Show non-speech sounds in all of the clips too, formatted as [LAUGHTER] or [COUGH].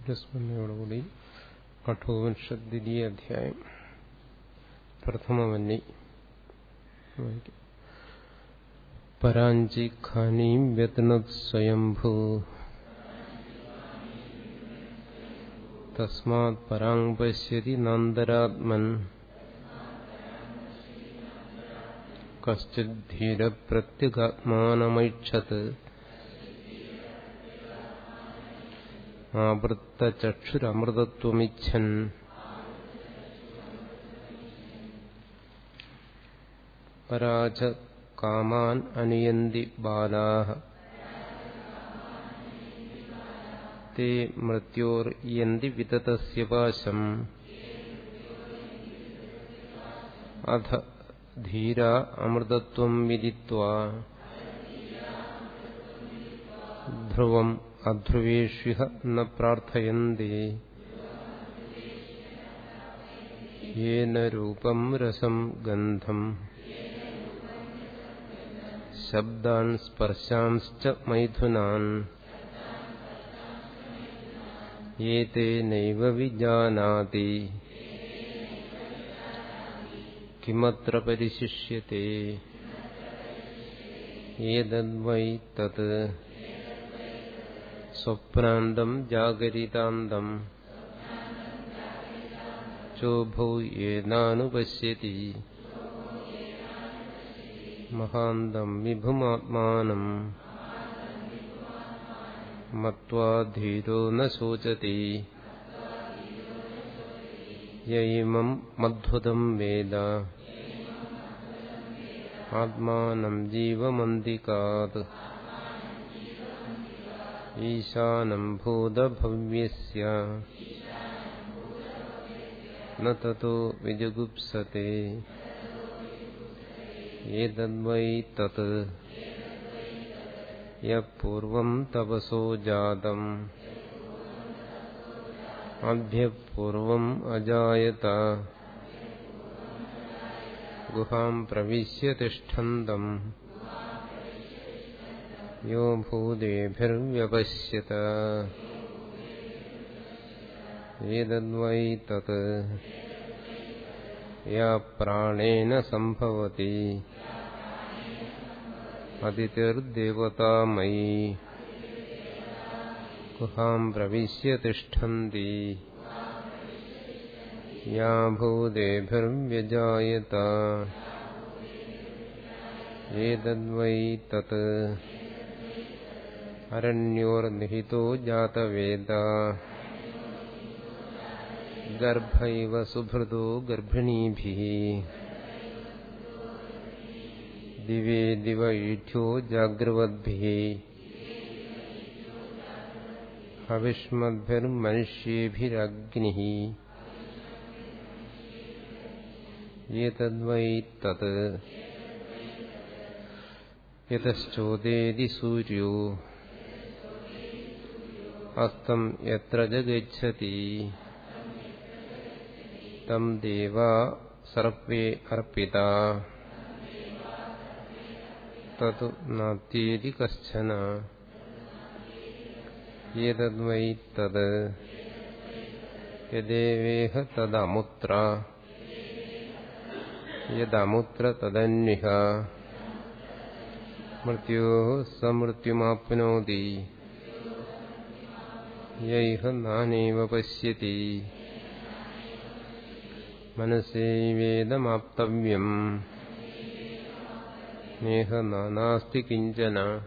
സൂര്യസ്മരണയോടുകൂടി കഠോപനിഷത്ത് ദ്വിതീയ അധ്യായം പ്രഥമവന്നി പരാഞ്ചി ഖാനീം വ്യത്നത് സ്വയംഭൂ തസ്മാത് പരാങ് പശ്യതി നന്ദരാത്മൻ കശ്ചിദ്ധീരപ്രത്യഗാത്മാനമൈക്ഷത് ആവൃത്തചക്ഷുരമൃതത്വമിച്ഛൻ പരാച കാമാൻ അനുയന്തി ബാലാഹ തേ മൃത്യോർയന്തി വിതതസ്യ പാശം അധ ധീര അമൃതത്വം വിദിത്വാ ധ്രുവം അധ്രുവേഷ്വിഹ ന പ്രാർത്ഥയന്തി. യേന രൂപം രസം ഗന്ധം. ശബ്ദാൻ സ്പർശാംശ്ച മൈഥുനാൻ. ഏതേ നൈവ വിജാനാതി. കിമത്ര പരിശിഷ്യത്തെ ഏതദ്വൈ തത്. സ്വപ്നാന്തം ജാഗരിതാന്തം. ചോഭൗ ഏനാനുപശ്യതി മഹാന്തം വിഭുമാത്മാനം. ധീരോ ന ശോചതി. യൈമം മധ്വതം വേദ. ആത്മാനം ജീവമന്തികാത്. ഈശാനം ഭൂതഭവ്യസ്യ ന തതോ വിജുഗുപ്സത്തെ ഏതദ്വൈ തത് യപൂർവം തപസോ ജാതം അഭ്യപൂർവം അജായത ഗുഹാം പ്രവിശ്യ തിഷ്ഠന്തം യോ ഭൂതേഭിർവ്യപശ്യത ഏതദ്വൈ തത് യാ പ്രാണേന സംഭവതി അതിഥിർദേവതാമയീ ഗുഹാം പ്രവിശ്യ തിഷ്ഠന്തി യാ ഭൂതേഭിർവ്യജായത ഏതദ്വൈ തത് അരണ്യോർനിഹിതോ ജാതവേദ ഗർഭൈവ സുഭൃതോ ഗർഭിണീഭിः ദിവേ ദിവ ഈഠ്യോ ജാഗ്രവദ്ഭിः ഹവിഷ്മദ്ഭിർമനുഷ്യേഭിരഗ്നിः ഏതദ്വൈ തത് യതശ്ചോദേതി സൂര്യോ അസ്തം എത്ര ഗതി തം ദേവ സർവേ അർപ്പിത. തതു നാത്യേതി കശ്ചന. ഏതദ്വൈ തത്? യദേവേഹ തദമുത്ര. യദമുത്ര തദന്വിഹ. മൃത്യോ സമൃത്യുമാപ്നോതി. യൈഹ നാനേവ പശ്യതി മനസ്സേവേദമാപ്തവ്യം നേഹ നാനാസ്തി കിഞ്ചന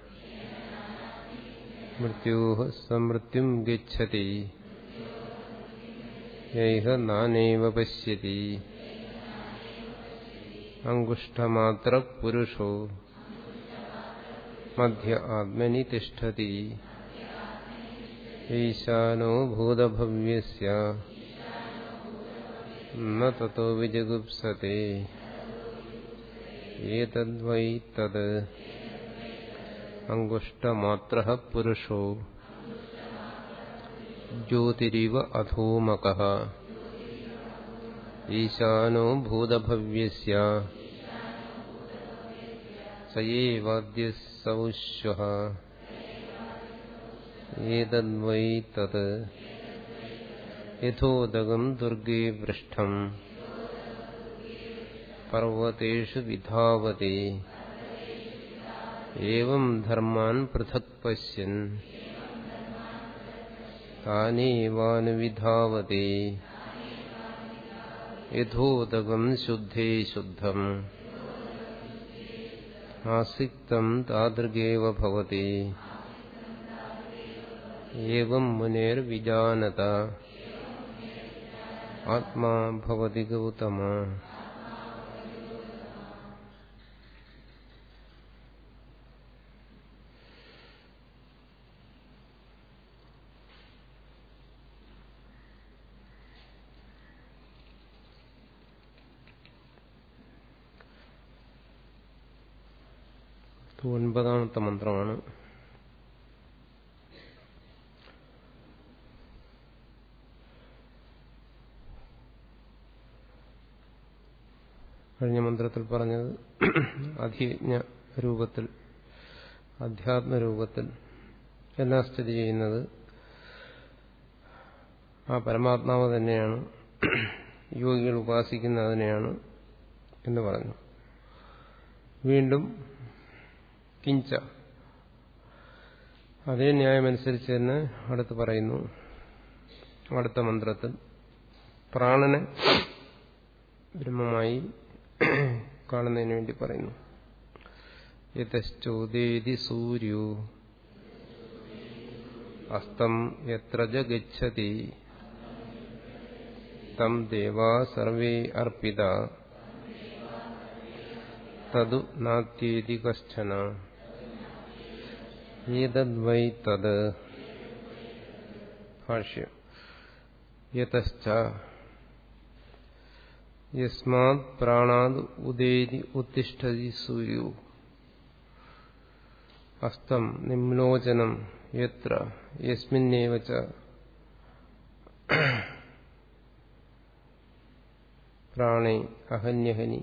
മൃത്യോ സമൃത്യും ഗച്ഛതി യൈഹ നാനേവ പശ്യതി അങ്കുഷ്ടമാത്ര പുരുഷോ മധ്യ ആത്മനി തിഷ്ഠതി ഈശാനോ ഭൂതഭവ്യസ്യ ന തതോ വിജഗുപ്സത്തെ ഏതദ്വൈ തത് അങ്കുഷ്ടമാത്ര പുരുഷോ ജ്യോതിരിവ അധൂമക ഈശാനോ ഭൂതഭവ്യസ്യ സയേവാദ്യ സൗശ്വ ഏതദ്വൈ തത് യഥോദകം ദുർഗേ പൃഷ്ഠം പർവതേഷു വിധാവതി ഏവം ധർമാൻ പൃഥക് പശ്യൻ താനേവാനുവിധാവതി യഥോദകം ശുദ്ധേ ശുദ്ധം ആസിക്തം താദൃഗേവ ഭവതി ഏവം മുനേർവിജാനത ആത്മാ ഭവതി ഗൗതമ ഒൻപതാമത്തെ മന്ത്രമാണ്. കഴിഞ്ഞ മന്ത്രത്തിൽ പറഞ്ഞത് അധിജ്ഞ രൂപത്തിൽ അധ്യാത്മരൂപത്തിൽ എല്ലാം സ്ഥിതി ചെയ്യുന്നത് ആ പരമാത്മാവ് തന്നെയാണ് യോഗികൾ ഉപാസിക്കുന്നതിനെയാണ് എന്ന് പറഞ്ഞു. വീണ്ടും കിഞ്ച. അതേ ന്യായമനുസരിച്ച് തന്നെ അടുത്ത് പറയുന്നു അടുത്ത മന്ത്രത്തിൽ പ്രാണനെ ബ്രഹ്മമായി [CLEARS THROAT] കാണുന്നതിന് വേണ്ടി പറയുന്നു. സൂര്യോ. അസ്തം എത്ര ഗച്ഛതി തം ദേവാ സർവേ അർപ്പിത. തതു നാത്യേതി കശ്ചന. ഏതദ്വൈ തത്. ഭാഷ്യം. യതശ്ച യസ്മാത് പ്രാണാത് ഉദേതി ഉത്തിഷ്ഠതി സൂര്യോ അസ്തം നിമ്ലോചനം യത്ര യസ്മിന്നേവ ച. പ്രാണേ അഹന്യഹനി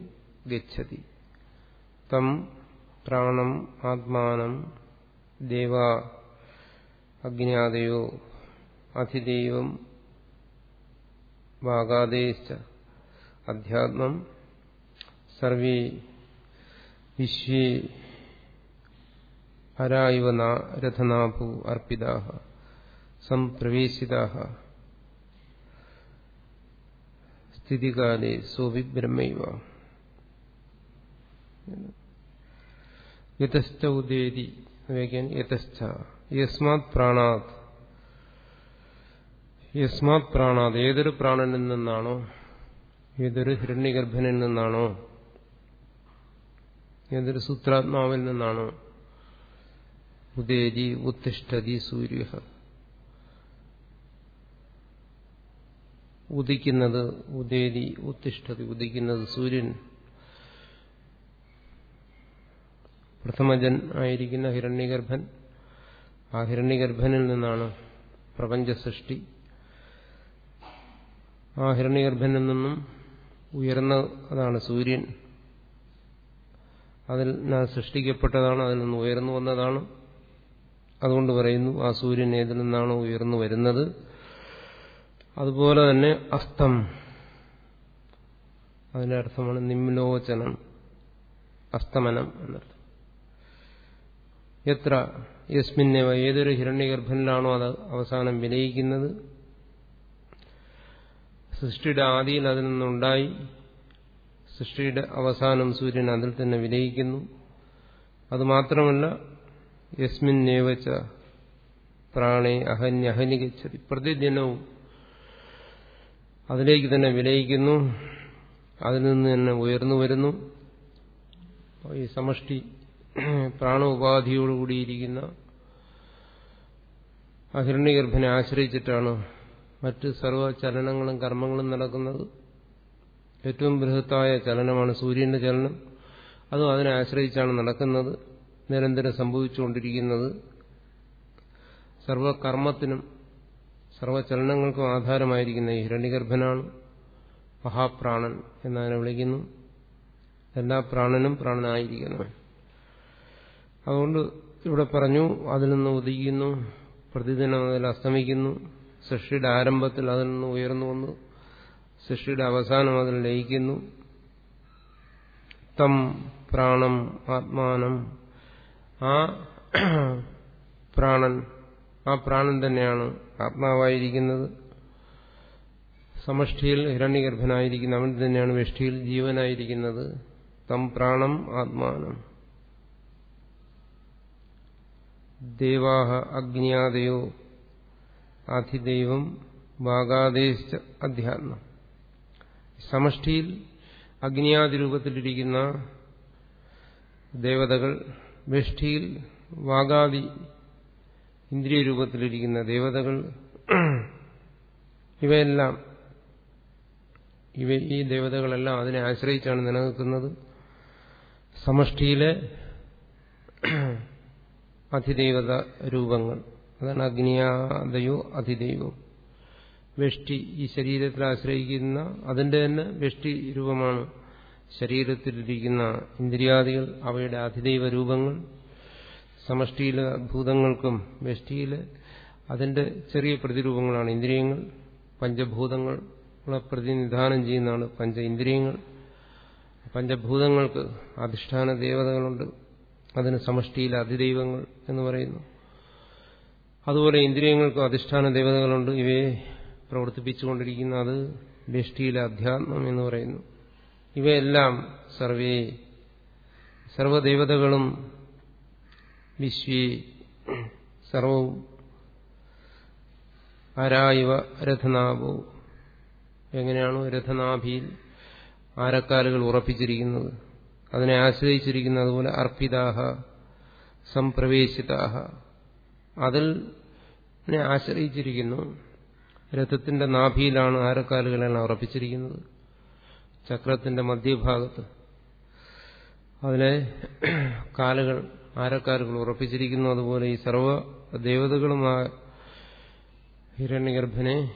ഗച്ഛതി. തം പ്രാണം ആത്മാനം ദേവ അജ്ഞാതയോ അധിദൈവം വാഗാദേശ അധ്യാത്മം സർവേ വിശ്വേ അരായിവ രഥനാഭു അർപ്പിതാ സംപ്രവേശിത സ്ഥിതികാലേ സോവി ബ്രഹ്മൈവ യഥസ്ഥ ഉദേതി യഥസ്ഥ. യസ്മാത് പ്രാണാത്. യസ്മാത് പ്രാണാത്. ഏതൊരു പ്രാണനിൽ നിന്നാണോ ഏതൊരു ഹിരണ്യഗർഭനിൽ നിന്നാണോ? ഏതൊരു സൂത്രാത്മാവിൽ നിന്നാണോ? ഉദേജി ഉത്തിഷ്ഠതി സൂര്യ. ഉദിക്കുന്നത് ഉദേതി ഉത്തിഷ്ഠതി ഉദിക്കുന്നത് സൂര്യൻ. പ്രഥമജൻ ആയിരിക്കുന്ന ഹിരണ്യഗർഭൻ ആ ഹിരണ്യഗർഭനിൽ നിന്നാണ് പ്രപഞ്ച സൃഷ്ടി ആ ഹിരണ്യഗർഭനിൽ നിന്നും ഉയർന്ന അതാണ് സൂര്യൻ. അതിൽ സൃഷ്ടിക്കപ്പെട്ടതാണ് അതിൽ നിന്ന് ഉയർന്നു വന്നതാണ്. അതുകൊണ്ട് പറയുന്നു ആ സൂര്യൻ ഏതിൽ നിന്നാണോ ഉയർന്നു വരുന്നത്? അതുപോലെ തന്നെ അസ്തം. അതിന്റെ അർത്ഥമാണ് നിമ്നോചനം അസ്തമനം എന്നർത്ഥം. എത്ര യസ്മിന്നേവ ഏതൊരു ഹിരണ്യഗർഭനിലാണോ അത് അവസാനം വിലയിക്കുന്നത്? സൃഷ്ടിയുടെ ആദിയിൽ അതിൽ നിന്നുണ്ടായി. സൃഷ്ടിയുടെ അവസാനം സൂര്യൻ അതിൽ തന്നെ വിലയിക്കുന്നു. അതുമാത്രമല്ല യസ്മിൻ നേവച്ച പ്രാണേ അഹന്യഹനി ഗച്ഛതി പ്രതിദിനവും അതിലേക്ക് തന്നെ വിലയിക്കുന്നു. അതിൽ നിന്ന് തന്നെ ഉയർന്നു വരുന്നു. ഈ സമഷ്ടി പ്രാണോപാധിയോടുകൂടിയിരിക്കുന്ന അഹിരണ്യഗർഭനെ ആശ്രയിച്ചിട്ടാണ് മറ്റ് സർവ ചലനങ്ങളും കർമ്മങ്ങളും നടക്കുന്നത് ഏറ്റവും ബൃഹത്തായ ചലനമാണ് സൂര്യന്റെ ചലനം. അതും അതിനെ ആശ്രയിച്ചാണ് നടക്കുന്നത്. നിരന്തരം സംഭവിച്ചുകൊണ്ടിരിക്കുന്നത്. സർവകർമ്മത്തിനും സർവചലനങ്ങൾക്കും ആധാരമായിരിക്കുന്ന ഈ ഹിരണ്യഗർഭനാണ് മഹാപ്രാണൻ എന്നതിനെ വിളിക്കുന്നു. എല്ലാ പ്രാണനും പ്രാണനായിരിക്കുന്നു അതുകൊണ്ട് ഇവിടെ പറഞ്ഞു അതിൽ നിന്ന് ഉദിക്കുന്നു പ്രതിദിനം അതിൽ അസ്തമിക്കുന്നു. സൃഷ്ടിയുടെ ആരംഭത്തിൽ അതിൽ നിന്ന് ഉയർന്നു വന്നു. സൃഷ്ടിയുടെ അവസാനം അതിൽ ലയിക്കുന്നു. തം പ്രാണം ആത്മാനം. ആ പ്രാണൻ ആ പ്രാണൻ തന്നെയാണ് ആത്മാവായിരിക്കുന്നത്. സമഷ്ടിയിൽ ഹിരണ്യഗർഭനായിരിക്കുന്ന അവൻ തന്നെയാണ് വെഷ്ടിയിൽ ജീവനായിരിക്കുന്നത്. തം പ്രാണം ആത്മാനം. ദേവാഹ അഗ്നിയാദയോ ആധിദൈവം ഭാഗാദേശ അധ്യാത്മം. സമഷ്ടിയിൽ അഗ്നിയാദി രൂപത്തിലിരിക്കുന്ന ദേവതകൾ വെഷ്ടിയിൽ വാഗാദി ഇന്ദ്രിയ രൂപത്തിലിരിക്കുന്ന ദേവതകൾ ഇവയെല്ലാം ഇവ ഈ ദേവതകളെല്ലാം അതിനെ ആശ്രയിച്ചാണ് നിലനിൽക്കുന്നത്. സമഷ്ടിയിലെ അതിദൈവത രൂപങ്ങൾ. അതാണ് അഗ്നിയാദയോ അതിദൈവം വെഷ്ടി ഈ ശരീരത്തിൽ ആശ്രയിക്കുന്ന അതിന്റെ തന്നെ വെഷ്ടി രൂപമാണ് ശരീരത്തിലിരിക്കുന്ന ഇന്ദ്രിയാദികൾ അവയുടെ അതിദൈവ രൂപങ്ങൾ സമഷ്ടിയിലെ ഭൂതങ്ങൾക്കും വെഷ്ടിയിലെ അതിന്റെ ചെറിയ പ്രതിരൂപങ്ങളാണ് ഇന്ദ്രിയങ്ങൾ പഞ്ചഭൂതങ്ങളെ പ്രതിനിധാനം ചെയ്യുന്നതാണ് പഞ്ച ഇന്ദ്രിയങ്ങൾ. പഞ്ചഭൂതങ്ങൾക്ക് അധിഷ്ഠാന ദേവതകളുണ്ട്. അതിന് സമഷ്ടിയിലെ അതിദൈവങ്ങൾ എന്ന് പറയുന്നു. അതുപോലെ ഇന്ദ്രിയങ്ങൾക്കും അധിഷ്ഠാന ദേവതകളുണ്ട്. ഇവയെ പ്രവർത്തിപ്പിച്ചുകൊണ്ടിരിക്കുന്ന അത് വ്യഷ്ടിയിലെ അധ്യാത്മം എന്ന് പറയുന്നു. ഇവയെല്ലാം സർവേ സർവദേവതകളും വിശ്വേ സർവവും ആരായവ രഥനാഭോ. എങ്ങനെയാണോ രഥനാഭിയിൽ ആരക്കാലുകൾ ഉറപ്പിച്ചിരിക്കുന്നത്. അതിനെ ആശ്രയിച്ചിരിക്കുന്ന അതുപോലെ അർപ്പിതാഹ സംപ്രവേശിതാഹ. അതിൽ ആശ്രയിച്ചിരിക്കുന്നു. രഥത്തിന്റെ നാഭിയിലാണ് ആരക്കാലുകളെല്ലാം ഉറപ്പിച്ചിരിക്കുന്നത്. ചക്രത്തിന്റെ മധ്യഭാഗത്ത്. അതിലെ കാലുകൾ ആരക്കാലുകൾ ഉറപ്പിച്ചിരിക്കുന്നു. അതുപോലെ ഈ സർവ ദേവതകളും ആ ഹിരണ്യഗർഭനെ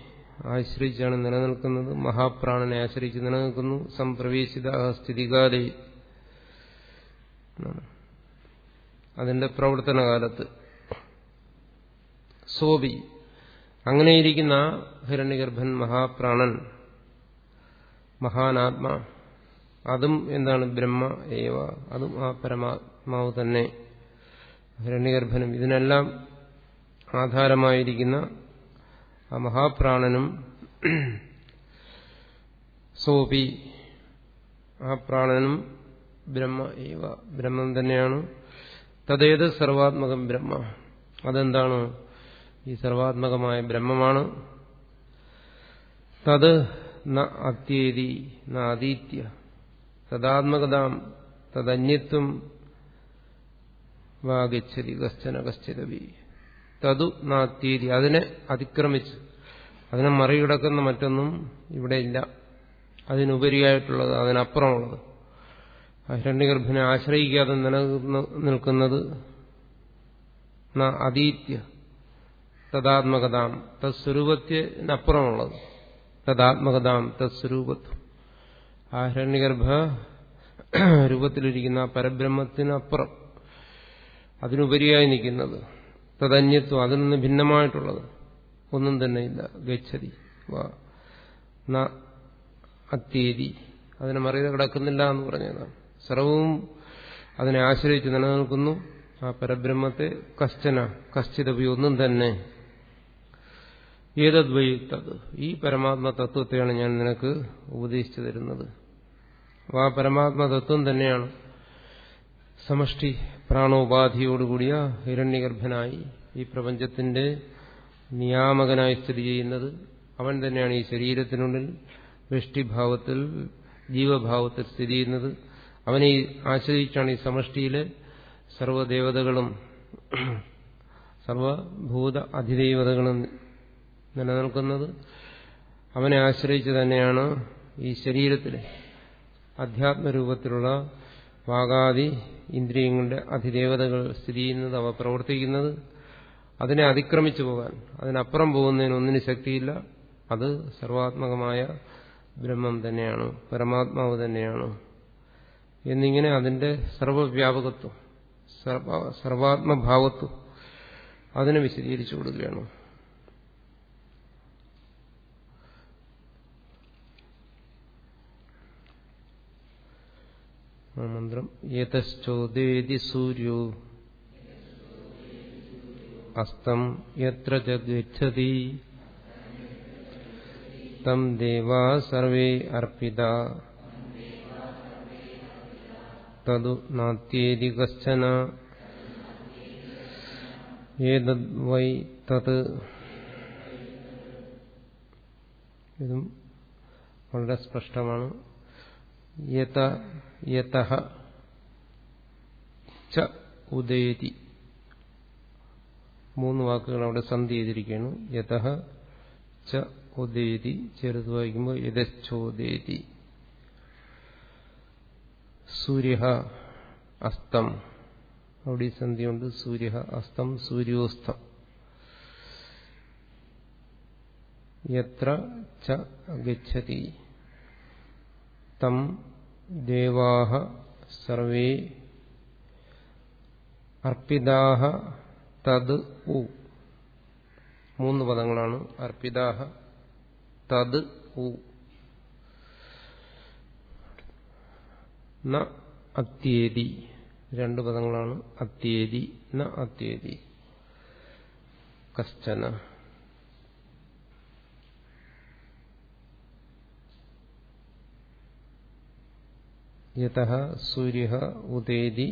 ആശ്രയിച്ചാണ് നിലനിൽക്കുന്നത്. മഹാപ്രാണനെ ആശ്രയിച്ച് നിലനിൽക്കുന്നു. സംപ്രവേശിത സ്ഥിതികാലി അതിന്റെ പ്രവർത്തന പ്രവർത്തനകാലത്ത്. സോബി. അങ്ങനെയിരിക്കുന്ന ഹിരണ്യഗർഭൻ മഹാപ്രാണൻ മഹാനാത്മാ. അതും എന്താണ് ബ്രഹ്മ ഏവ അതും ആ പരമാത്മാവ് തന്നെ. ഹിരണ്യഗർഭനും ഇതിനെല്ലാം ആധാരമായിരിക്കുന്ന ആ മഹാപ്രാണനും സോപി ആ പ്രാണനും ബ്രഹ്മ ഏവ ബ്രഹ്മം തന്നെയാണ്. തതേത് സർവാത്മകം ബ്രഹ്മ. അതെന്താണ്? ഈ സർവാത്മകമായ ബ്രഹ്മമാണ്. തത് ന അത്യേതി ന അതീത്യ. തദാത്മകതാം തദന്യത്വം വാഗച്ഛതി കശ്ചന കശ്ചിതവി. തതു നാത്യേതി അതിനെ അതിക്രമിച്ച് അതിനെ മറികടക്കുന്ന മറ്റൊന്നും ഇവിടെ ഇല്ല. അതിനുപരിയായിട്ടുള്ളത് അതിനപ്പുറമുള്ളത്. ഹിരണ്യഗർഭനെ ആശ്രയിക്കാതെ നിലനിൽക്കുന്നത് അതീത്യ. തദാത്മകതാം തസ്വരൂപത്തിനപ്പുറമുള്ളത് തദാത്മകതാം തസ്വരൂപത്വം. ആ ഹിരണ്യഗർഭ രൂപത്തിലിരിക്കുന്ന പരബ്രഹ്മത്തിനപ്പുറം അതിനുപരിയായി നിൽക്കുന്നത്. തദന്യത്വം അതിൽ നിന്ന് ഭിന്നമായിട്ടുള്ളത്. ഒന്നും തന്നെ ഇല്ല. ഗച്ഛതി. അത്യേരി അതിനെ മറിയത് കിടക്കുന്നില്ല എന്ന് പറഞ്ഞതാണ്. സർവവും അതിനെ ആശ്രയിച്ച് നിലനിൽക്കുന്നു. ആ പരബ്രഹ്മത്തെ കശ്ചന കശ്ചിതപി ഒന്നും തന്നെ ഏതദ്വൈത്തത് ഈ പരമാത്മ തത്വത്തെയാണ് ഞാൻ നിനക്ക് ഉപദേശിച്ചു തരുന്നത്. ആ പരമാത്മ തത്വം തന്നെയാണ്. സമഷ്ടി പ്രാണോപാധിയോടുകൂടിയ ഹിരണ്യഗർഭനായി ഈ പ്രപഞ്ചത്തിന്റെ നിയാമകനായി സ്ഥിതി ചെയ്യുന്നത്. അവൻ തന്നെയാണ് ഈ ശരീരത്തിനുള്ളിൽ വൃഷ്ടിഭാവത്തിൽ ജീവഭാവത്തിൽ സ്ഥിതി ചെയ്യുന്നത്. അവനെ ആശ്രയിച്ചാണ് ഈ സമഷ്ടിയിലെ സർവദേവതകളും സർവഭൂത അധിദേവതകളും നിലനിൽക്കുന്നത്. അവനെ ആശ്രയിച്ച് തന്നെയാണ് ഈ ശരീരത്തിലെ അധ്യാത്മരൂപത്തിലുള്ള വാഗാദി ഇന്ദ്രിയങ്ങളുടെ അധിദേവതകൾ സ്ഥിതി ചെയ്യുന്നത് അവ പ്രവർത്തിക്കുന്നത്. അതിനെ അതിക്രമിച്ചു പോകാൻ അതിനപ്പുറം പോകുന്നതിന് ഒന്നിന് ശക്തിയില്ല. അത് സർവാത്മകമായ ബ്രഹ്മം തന്നെയാണ് പരമാത്മാവ് തന്നെയാണ്. എന്നിങ്ങനെ അതിന്റെ സർവവ്യാപകത്വം സർവാത്മഭാവത്വം അതിനെ വിശദീകരിച്ചു കൊടുക്കുകയാണ്. മന്ത്രം. യതശ്ചോദേതി സൂര്യോ. അസ്തം യത്ര ച തം ദേവാ സർവേ അർപ്പിത. തതു നാത്യേതി കശ്ചന. ഏതദ്വൈ തത്. ഇതും വളരെ സ്പഷ്ടമാണ്. യത ച ഉദയതി. മൂന്ന് വാക്കുകൾ അവിടെ സന്ധി ചെയ്തിരിക്കുകയാണ്. യതഃ ച ഉദേതി ചെറുത് വായിക്കുമ്പോൾ യഥോദേതി സൂര്യ അസ്തം. അവിടെ സന്ധിയുണ്ട്. സൂര്യ അസ്തം സൂര്യോസ്തം. യത്ര ച ഗച്ഛതി. തം ദേവാഹ സർവേ അർപ്പിതാഹ തത് ഉ മൂന്ന് പദങ്ങളാണ്. അർപ്പിതാഹ തത് ഉ ന അത്യേതി. രണ്ട് പദങ്ങളാണ്. അത്യേതി ന അത്യേതി. കശ്ചന. യത സൂര്യ ഉദേതി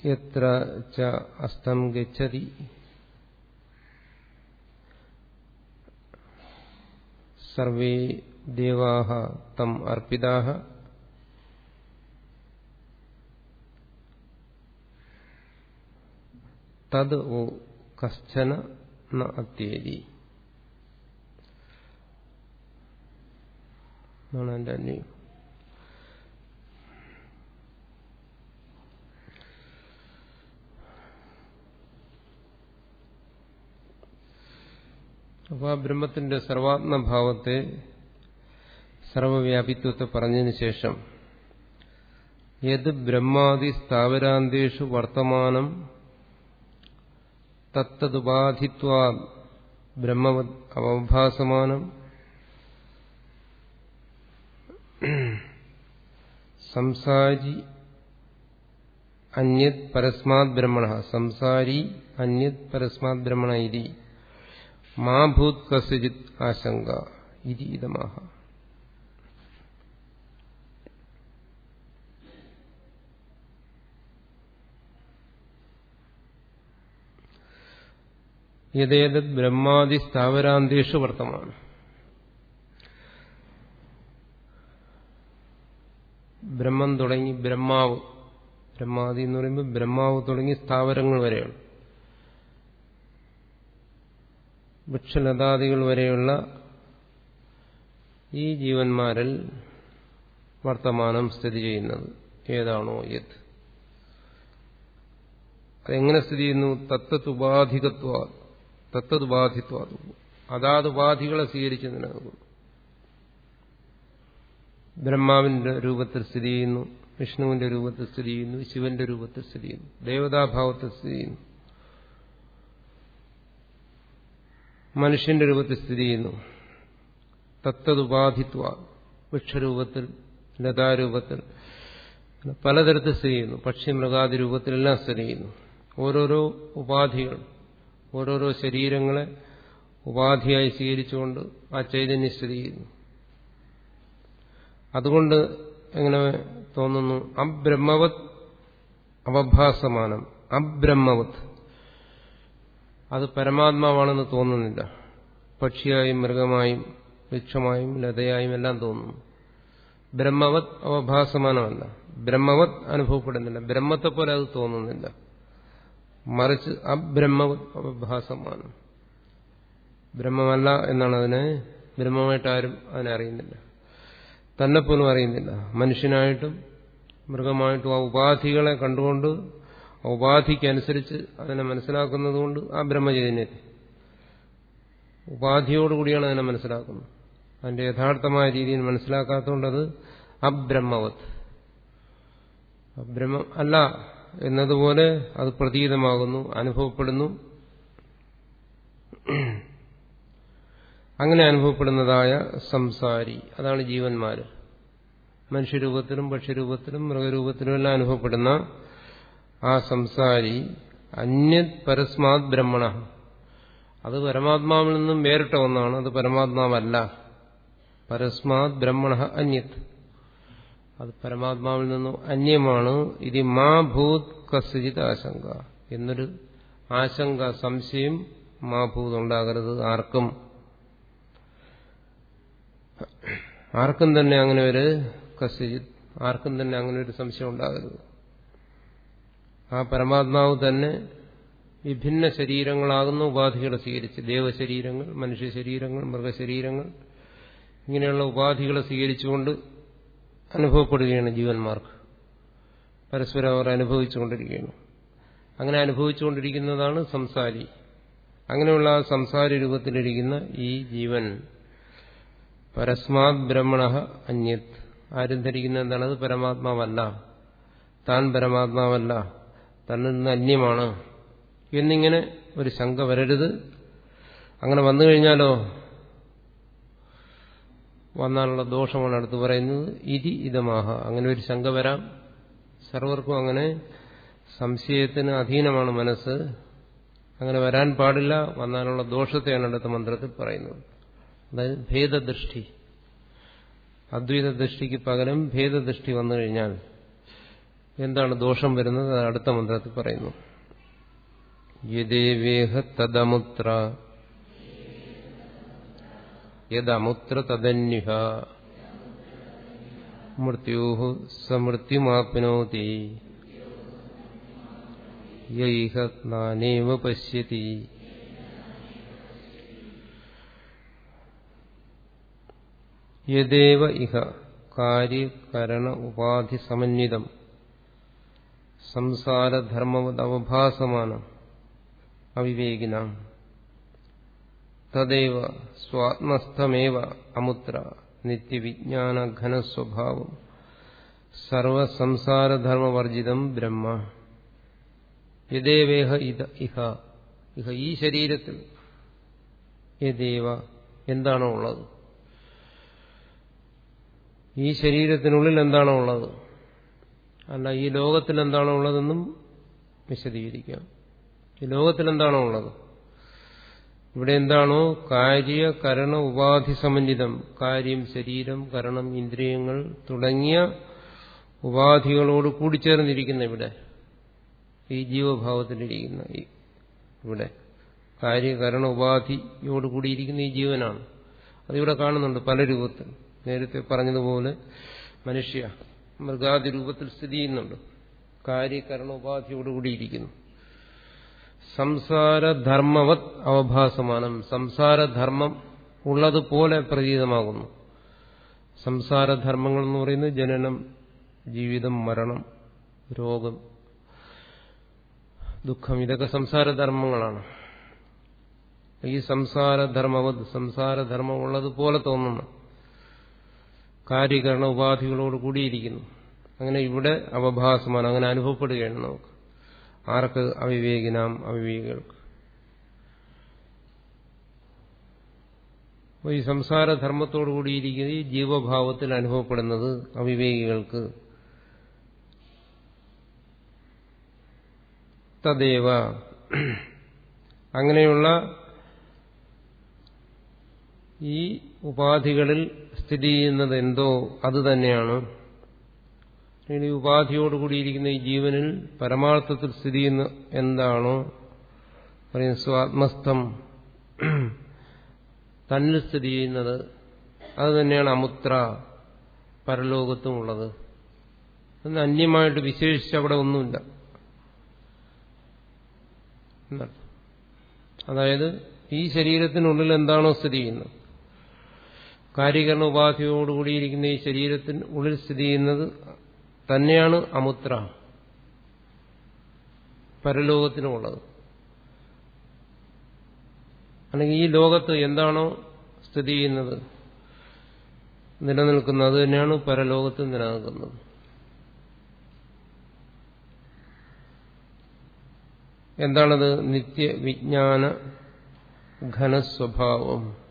യത്ര ച അസ്തം ഗച്ഛതി സർവേ ദേവാഹ തം അർപ്പിതാഹ തത് ഓ കശ്ചന ന എന്നാണ് എന്റെ അന്യം അപ്പോൾ ആ ബ്രഹ്മത്തിന്റെ സർവാത്മഭാവത്തെ സർവവ്യാപിത്വത്തെ പറഞ്ഞതിന് ശേഷം യത് ബ്രഹ്മാദി സ്ഥാവരാന്തേഷു വർത്തമാനം തത്തതുപാധിത്വാ ബ്രഹ്മവത് അവഭാസമാനം സംസാരി അന്യത് പരസ്മാത് ബ്രഹ്മണ സംസാരി അന്യത് പരസ്മാത് ബ്രഹ്മണ ഇതി മാ ഭൂത് കസിജിത് ആശങ്ക ഇതി ഇതമാഹ. യഥേതത് ബ്രഹ്മാദി സ്ഥാവരാന്തേഷു വർത്തമാണ് ബ്രഹ്മം തുടങ്ങി ബ്രഹ്മാവ്. ബ്രഹ്മാദി എന്ന് പറയുമ്പോൾ ബ്രഹ്മാവ് തുടങ്ങി സ്ഥാവരങ്ങൾ വരെയാണ് വൃക്ഷലതാദികൾ വരെയുള്ള ഈ ജീവന്മാരിൽ വർത്തമാനം സ്ഥിതി ചെയ്യുന്നത് ഏതാണോ യത്. അതെങ്ങനെ സ്ഥിതി ചെയ്യുന്നു? തത്വത്തുപാധികത്വ തത്വതുപാധിത്വ. അതാത് ഉപാധികളെ സ്വീകരിച്ച് നിലനിൽക്കുന്നു ബ്രഹ്മാവിന്റെ രൂപത്തിൽ സ്ഥിതി ചെയ്യുന്നു വിഷ്ണുവിന്റെ രൂപത്തിൽ സ്ഥിതി ചെയ്യുന്നു ശിവന്റെ രൂപത്തിൽ സ്ഥിതി ചെയ്യുന്നു ദേവതാഭാവത്തിൽ സ്ഥിതി ചെയ്യുന്നു. മനുഷ്യന്റെ രൂപത്തിൽ സ്ഥിതി ചെയ്യുന്നു. തത്തതുപാധിത്വ വൃക്ഷരൂപത്തിൽ ലതാരൂപത്തിൽ പലതരത്തിൽ സ്ഥിതി ചെയ്യുന്നു. പക്ഷി മൃഗാദി രൂപത്തിലെല്ലാം സ്ഥിതി ചെയ്യുന്നു. ഓരോരോ ഉപാധികൾ ഓരോരോ ശരീരങ്ങളെ ഉപാധിയായി സ്വീകരിച്ചുകൊണ്ട് ആ ചൈതന്യം സ്ഥിതി ചെയ്യുന്നു. അതുകൊണ്ട് എങ്ങനെ തോന്നുന്നു? അബ്രഹ്മവത് അവഭാസമാനം. അബ്രഹ്മവത്. അത് പരമാത്മാവാണെന്ന് തോന്നുന്നില്ല. പക്ഷിയായും മൃഗമായും വൃക്ഷമായും ലതയായും എല്ലാം തോന്നുന്നു. ബ്രഹ്മവത് അവഭാസമാനമല്ല. ബ്രഹ്മവത് അനുഭവപ്പെടുന്നില്ല. ബ്രഹ്മത്തെ പോലെ അത് തോന്നുന്നില്ല. മറിച്ച് അബ്രഹ്മവത് അവഭാസമാനം ബ്രഹ്മമല്ല എന്നാണ് അതിനെ ബ്രഹ്മമായിട്ട് ആരും അതിനെ അറിയുന്നില്ല. തന്നെപ്പോലും അറിയുന്നില്ല. മനുഷ്യനായിട്ടും മൃഗമായിട്ടും ആ ഉപാധികളെ കണ്ടുകൊണ്ട് ആ ഉപാധിക്കനുസരിച്ച് അതിനെ മനസ്സിലാക്കുന്നതുകൊണ്ട് ആ ബ്രഹ്മചൈതന്യത്തെ ഉപാധിയോടുകൂടിയാണ് അതിനെ മനസ്സിലാക്കുന്നത്. അതിന്റെ യഥാർത്ഥമായ രീതിയിൽ മനസ്സിലാക്കാത്തതുകൊണ്ട് അത് അബ്രഹ്മവത്. അബ്രഹ്മം അല്ല എന്നതുപോലെ അത് പ്രതീതമാകുന്നു അനുഭവപ്പെടുന്നു. അങ്ങനെ അനുഭവപ്പെടുന്നതായ സംസാരി. അതാണ് ജീവന്മാര്. മനുഷ്യരൂപത്തിലും പക്ഷിരൂപത്തിലും മൃഗരൂപത്തിലും എല്ലാം അനുഭവപ്പെടുന്ന ആ സംസാരി അന്യത് പരസ്മാത് ബ്രഹ്മണ. അത് പരമാത്മാവിൽ നിന്നും വേറിട്ട ഒന്നാണ്. അത് പരമാത്മാവല്ല. പരസ്മാത് ബ്രഹ്മണ അന്യത്. അത് പരമാത്മാവിൽ നിന്നും അന്യമാണ്. ഇത് മാ ഭൂത് കസ്ജിത് ആശങ്ക. എന്നൊരു ആശങ്ക സംശയം മാഭൂത് ഉണ്ടാകരുത് ആർക്കും. ആർക്കും തന്നെ അങ്ങനെ ഒരു കസ്യജിത് ആർക്കും തന്നെ അങ്ങനെ ഒരു സംശയം ഉണ്ടാകരുത്. ആ പരമാത്മാവ് തന്നെ വിഭിന്ന ശരീരങ്ങളാകുന്ന ഉപാധികളെ സ്വീകരിച്ച് ദേവശരീരങ്ങൾ മനുഷ്യ ശരീരങ്ങൾ മൃഗശരീരങ്ങൾ ഇങ്ങനെയുള്ള ഉപാധികളെ സ്വീകരിച്ചുകൊണ്ട് അനുഭവപ്പെടുകയാണ് ജീവന്മാർക്ക്. പരസ്പരം അവർ അനുഭവിച്ചുകൊണ്ടിരിക്കുകയാണ് അങ്ങനെ അനുഭവിച്ചുകൊണ്ടിരിക്കുന്നതാണ് സംസാരി. അങ്ങനെയുള്ള ആ സംസാര രൂപത്തിലിരിക്കുന്ന ഈ ജീവൻ. പരസ്മാത് ബ്രഹ്മണ അന്യത്. ആരും ധരിക്കുന്ന എന്താണ്? അത് പരമാത്മാവല്ല. താൻ പരമാത്മാവല്ല. തന്നിൽ നിന്ന് അന്യമാണ്. എന്നിങ്ങനെ ഒരു ശങ്ക വരരുത്. അങ്ങനെ വന്നു കഴിഞ്ഞാലോ? വന്നാലുള്ള ദോഷമാണ് അടുത്ത് പറയുന്നത്. ഇതി ഇതമാഹ. അങ്ങനെ ഒരു ശങ്ക വരാം. സർവർക്കും അങ്ങനെ സംശയത്തിന് അധീനമാണ് മനസ്സ്. അങ്ങനെ വരാൻ പാടില്ല. വന്നാലുള്ള ദോഷത്തെയാണ് അടുത്ത മന്ത്രത്തിൽ പറയുന്നത്. അതായത് ഭേദദൃഷ്ടി. അദ്വൈത ദൃഷ്ടിക്ക് പകരം ഭേദദൃഷ്ടി വന്നു കഴിഞ്ഞാൽ എന്താണ് ദോഷം വരുന്നത്? അടുത്ത മന്ത്രത്തിൽ പറയുന്നു. യദേവേഹ തദമുത്ര. യദമുത്ര സമൃത്യുമാപ്നോതി യൈഹ നാനേവ പശ്യതി. യദേവ ഇഹ കാര്യകരണ ഉപാധി സമന്വിതം. സംസാരധർമ്മവദവഭാസമാണ് അവിവേകിന. തദൈവ സ്വാത്മസ്ഥമേവ അമുത്ര നിത്യവിജ്ഞാനഘനസ്വഭാവം സർവസംസാരധർമ്മവർജിതം ബ്രഹ്മ. യദേവേഹ ഇത ഇഹ. ഇഹ ഈ ശരീരത്തിൽ യദേവ എന്താണോ ഉള്ളത്? ഈ ശരീരത്തിനുള്ളിൽ എന്താണോ ഉള്ളത്? അല്ല ഈ ലോകത്തിൽ എന്താണോ ഉള്ളതെന്നും വിശദീകരിക്കാം. ഈ ലോകത്തിൽ എന്താണോ ഉള്ളത്? ഇവിടെ എന്താണോ? കാര്യ കരണ ഉപാധി സമന്വിതം. കാര്യം ശരീരം കരണം ഇന്ദ്രിയങ്ങൾ തുടങ്ങിയ ഉപാധികളോട് കൂടിച്ചേർന്നിരിക്കുന്ന ഇവിടെ. ഈ ജീവഭാവത്തിലിരിക്കുന്ന ഇവിടെ. കാര്യകരണ ഉപാധിയോട് കൂടിയിരിക്കുന്ന ഈ ജീവനാണ്. അതിവിടെ കാണുന്നുണ്ട് പല രൂപത്തിൽ. നേരത്തെ പറഞ്ഞതുപോലെ മനുഷ്യ മൃഗാദി രൂപത്തിൽ സ്ഥിതി ചെയ്യുന്നുണ്ട്. കാര്യകരണ ഉപാധിയോട് കൂടിയിരിക്കുന്നു സംസാരധർമ്മവത് അവഭാസമാനം. സംസാരധർമ്മം ഉള്ളതുപോലെ പ്രതീതമാകുന്നു. സംസാരധർമ്മങ്ങൾ എന്ന് പറയുന്നത് ജനനം ജീവിതം മരണം രോഗം ദുഃഖം ഇതൊക്കെ സംസാരധർമ്മങ്ങളാണ്. ഈ സംസാരധർമ്മവത് സംസാരധർമ്മം ഉള്ളതുപോലെ തോന്നുന്നു. കാര്യകരണ ഉപാധികളോട് കൂടിയിരിക്കുന്നു. അങ്ങനെ ഇവിടെ അവഭാസമാണ് അങ്ങനെ അനുഭവപ്പെടുകയാണ് നമുക്ക്. ആർക്ക്? അവിവേകിനാം അവിവേകികൾക്ക്. അപ്പോൾ ഈ സംസാരധർമ്മത്തോടു കൂടിയിരിക്കുന്ന ഈ ജീവഭാവത്തിൽ അനുഭവപ്പെടുന്നത് അവിവേകികൾക്ക്. തദേവ. അങ്ങനെയുള്ള ഈ ഉപാധികളിൽ സ്ഥിതി ചെയ്യുന്നത് എന്തോ അത് തന്നെയാണ്. ഈ ഉപാധിയോടുകൂടിയിരിക്കുന്ന ഈ ജീവനിൽ പരമാർത്ഥത്തിൽ സ്ഥിതി ചെയ്യുന്ന എന്താണോ? പറയുന്ന സ്വാത്മസ്ഥം തന്നിൽ സ്ഥിതി ചെയ്യുന്നത് അത് തന്നെയാണ് അമുത്ര പരലോകത്തുമുള്ളത്. എന്ന് അന്യമായിട്ട് വിശേഷിച്ച് അവിടെ ഒന്നുമില്ല. അതായത് ഈ ശരീരത്തിനുള്ളിൽ എന്താണോ സ്ഥിതി ചെയ്യുന്നത്. കാര്യകരണ ഉപാധിയോടുകൂടിയിരിക്കുന്ന ഈ ശരീരത്തിന് ഉള്ളിൽ സ്ഥിതി ചെയ്യുന്നത് തന്നെയാണ് അമുത്ര. പരലോകത്തിനുമുള്ളത്. അല്ലെങ്കിൽ ഈ ലോകത്ത് എന്താണോ സ്ഥിതി ചെയ്യുന്നത് നിലനിൽക്കുന്നത് അത് തന്നെയാണ് പരലോകത്ത് നിലനിൽക്കുന്നത്. എന്താണത്? നിത്യവിജ്ഞാന ഘനസ്വഭാവം.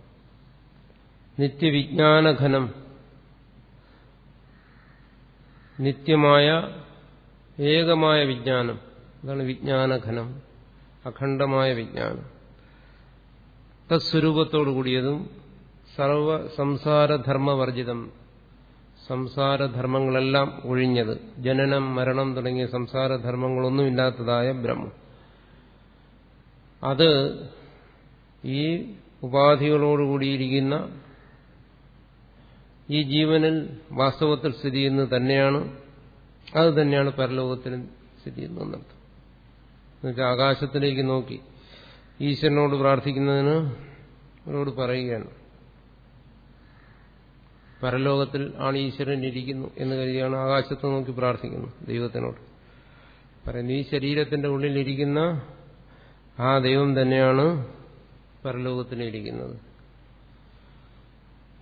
നിത്യവിജ്ഞാനഘനം. നിത്യമായ ഏകമായ വിജ്ഞാനം. അതാണ് വിജ്ഞാനഘനം. അഖണ്ഡമായ വിജ്ഞാനം. തസ്വരൂപത്തോടു കൂടിയതും സർവ സംസാരധർമ്മവർജിതം. സംസാരധർമ്മങ്ങളെല്ലാം ഒഴിഞ്ഞത്. ജനനം മരണം തുടങ്ങിയ സംസാരധർമ്മങ്ങളൊന്നുമില്ലാത്തതായ ബ്രഹ്മം. അത് ഈ ഉപാധികളോടുകൂടിയിരിക്കുന്ന ഈ ജീവനിൽ വാസ്തവത്തിൽ സ്ഥിതി ചെയ്യുന്നത് തന്നെയാണ്. അത് തന്നെയാണ് പരലോകത്തിലും സ്ഥിതി ചെയ്യുന്നതെന്നർത്ഥം എന്നുവെച്ചാൽ ആകാശത്തിലേക്ക് നോക്കി. ഈശ്വരനോട് പ്രാർത്ഥിക്കുന്നതിന് അവരോട് പറയുകയാണ്. പരലോകത്തിൽ ആണ് ഈശ്വരൻ ഇരിക്കുന്നു എന്ന് കരുതിയാണ് ആകാശത്ത് നോക്കി പ്രാർത്ഥിക്കുന്നത് ദൈവത്തിനോട്. പറയുന്നത് ഈ ശരീരത്തിന്റെ ഉള്ളിലിരിക്കുന്ന ആ ദൈവം തന്നെയാണ് പരലോകത്തിലിരിക്കുന്നത്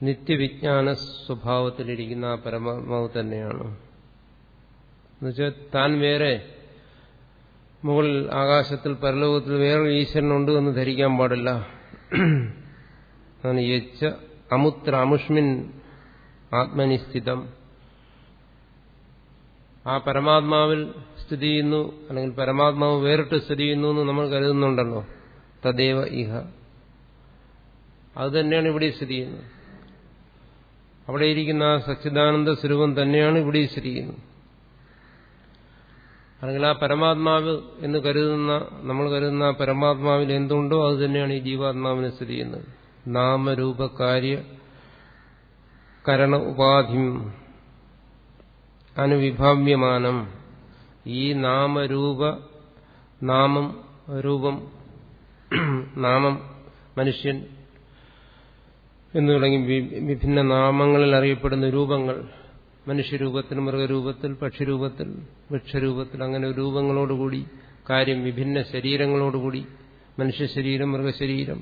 നിത്യവിജ്ഞാന സ്വഭാവത്തിലിരിക്കുന്ന ആ പരമാത്മാവ് തന്നെയാണ്. എന്നുവെച്ചാൽ താൻ വേറെ മുകളിൽ ആകാശത്തിൽ പരലോകത്തിൽ വേറൊരു ഈശ്വരനുണ്ട് എന്ന് ധരിക്കാൻ പാടില്ല. യച്ച അമുത്ര അമുഷ്മിൻ ആത്മനിസ്ഥിതം ആ പരമാത്മാവിൽ സ്ഥിതി ചെയ്യുന്നു അല്ലെങ്കിൽ പരമാത്മാവ് വേറിട്ട് സ്ഥിതി ചെയ്യുന്നു എന്ന് നമ്മൾ കരുതുന്നുണ്ടല്ലോ. തദേവ ഇഹ. അത് തന്നെയാണ് ഇവിടെ സ്ഥിതി ചെയ്യുന്നത്. അവിടെ ഇരിക്കുന്ന ആ സച്ചിദാനന്ദ സ്വരൂപം തന്നെയാണ് ഇവിടെ ചെയ്യുന്നത് അല്ലെങ്കിൽ ആ പരമാത്മാവ് എന്ന് കരുതുന്ന നമ്മൾ കരുതുന്ന പരമാത്മാവിൽ എന്തുണ്ടോ അത് തന്നെയാണ് ഈ ജീവാത്മാവിനെ സ്ഥിതി നാമരൂപകാര്യ കരണ ഉപാധി അനുവിഭാവ്യമാനം ഈ നാമരൂപ നാമം രൂപം നാമം മനുഷ്യൻ എന്ന് തുടങ്ങി വിഭിന്ന നാമങ്ങളിൽ അറിയപ്പെടുന്ന രൂപങ്ങൾ. മനുഷ്യരൂപത്തിൽ മൃഗരൂപത്തിൽ പക്ഷിരൂപത്തിൽ വൃക്ഷരൂപത്തിൽ അങ്ങനെ രൂപങ്ങളോടുകൂടി കാര്യം വിഭിന്ന ശരീരങ്ങളോടുകൂടി മനുഷ്യ ശരീരം മൃഗശരീരം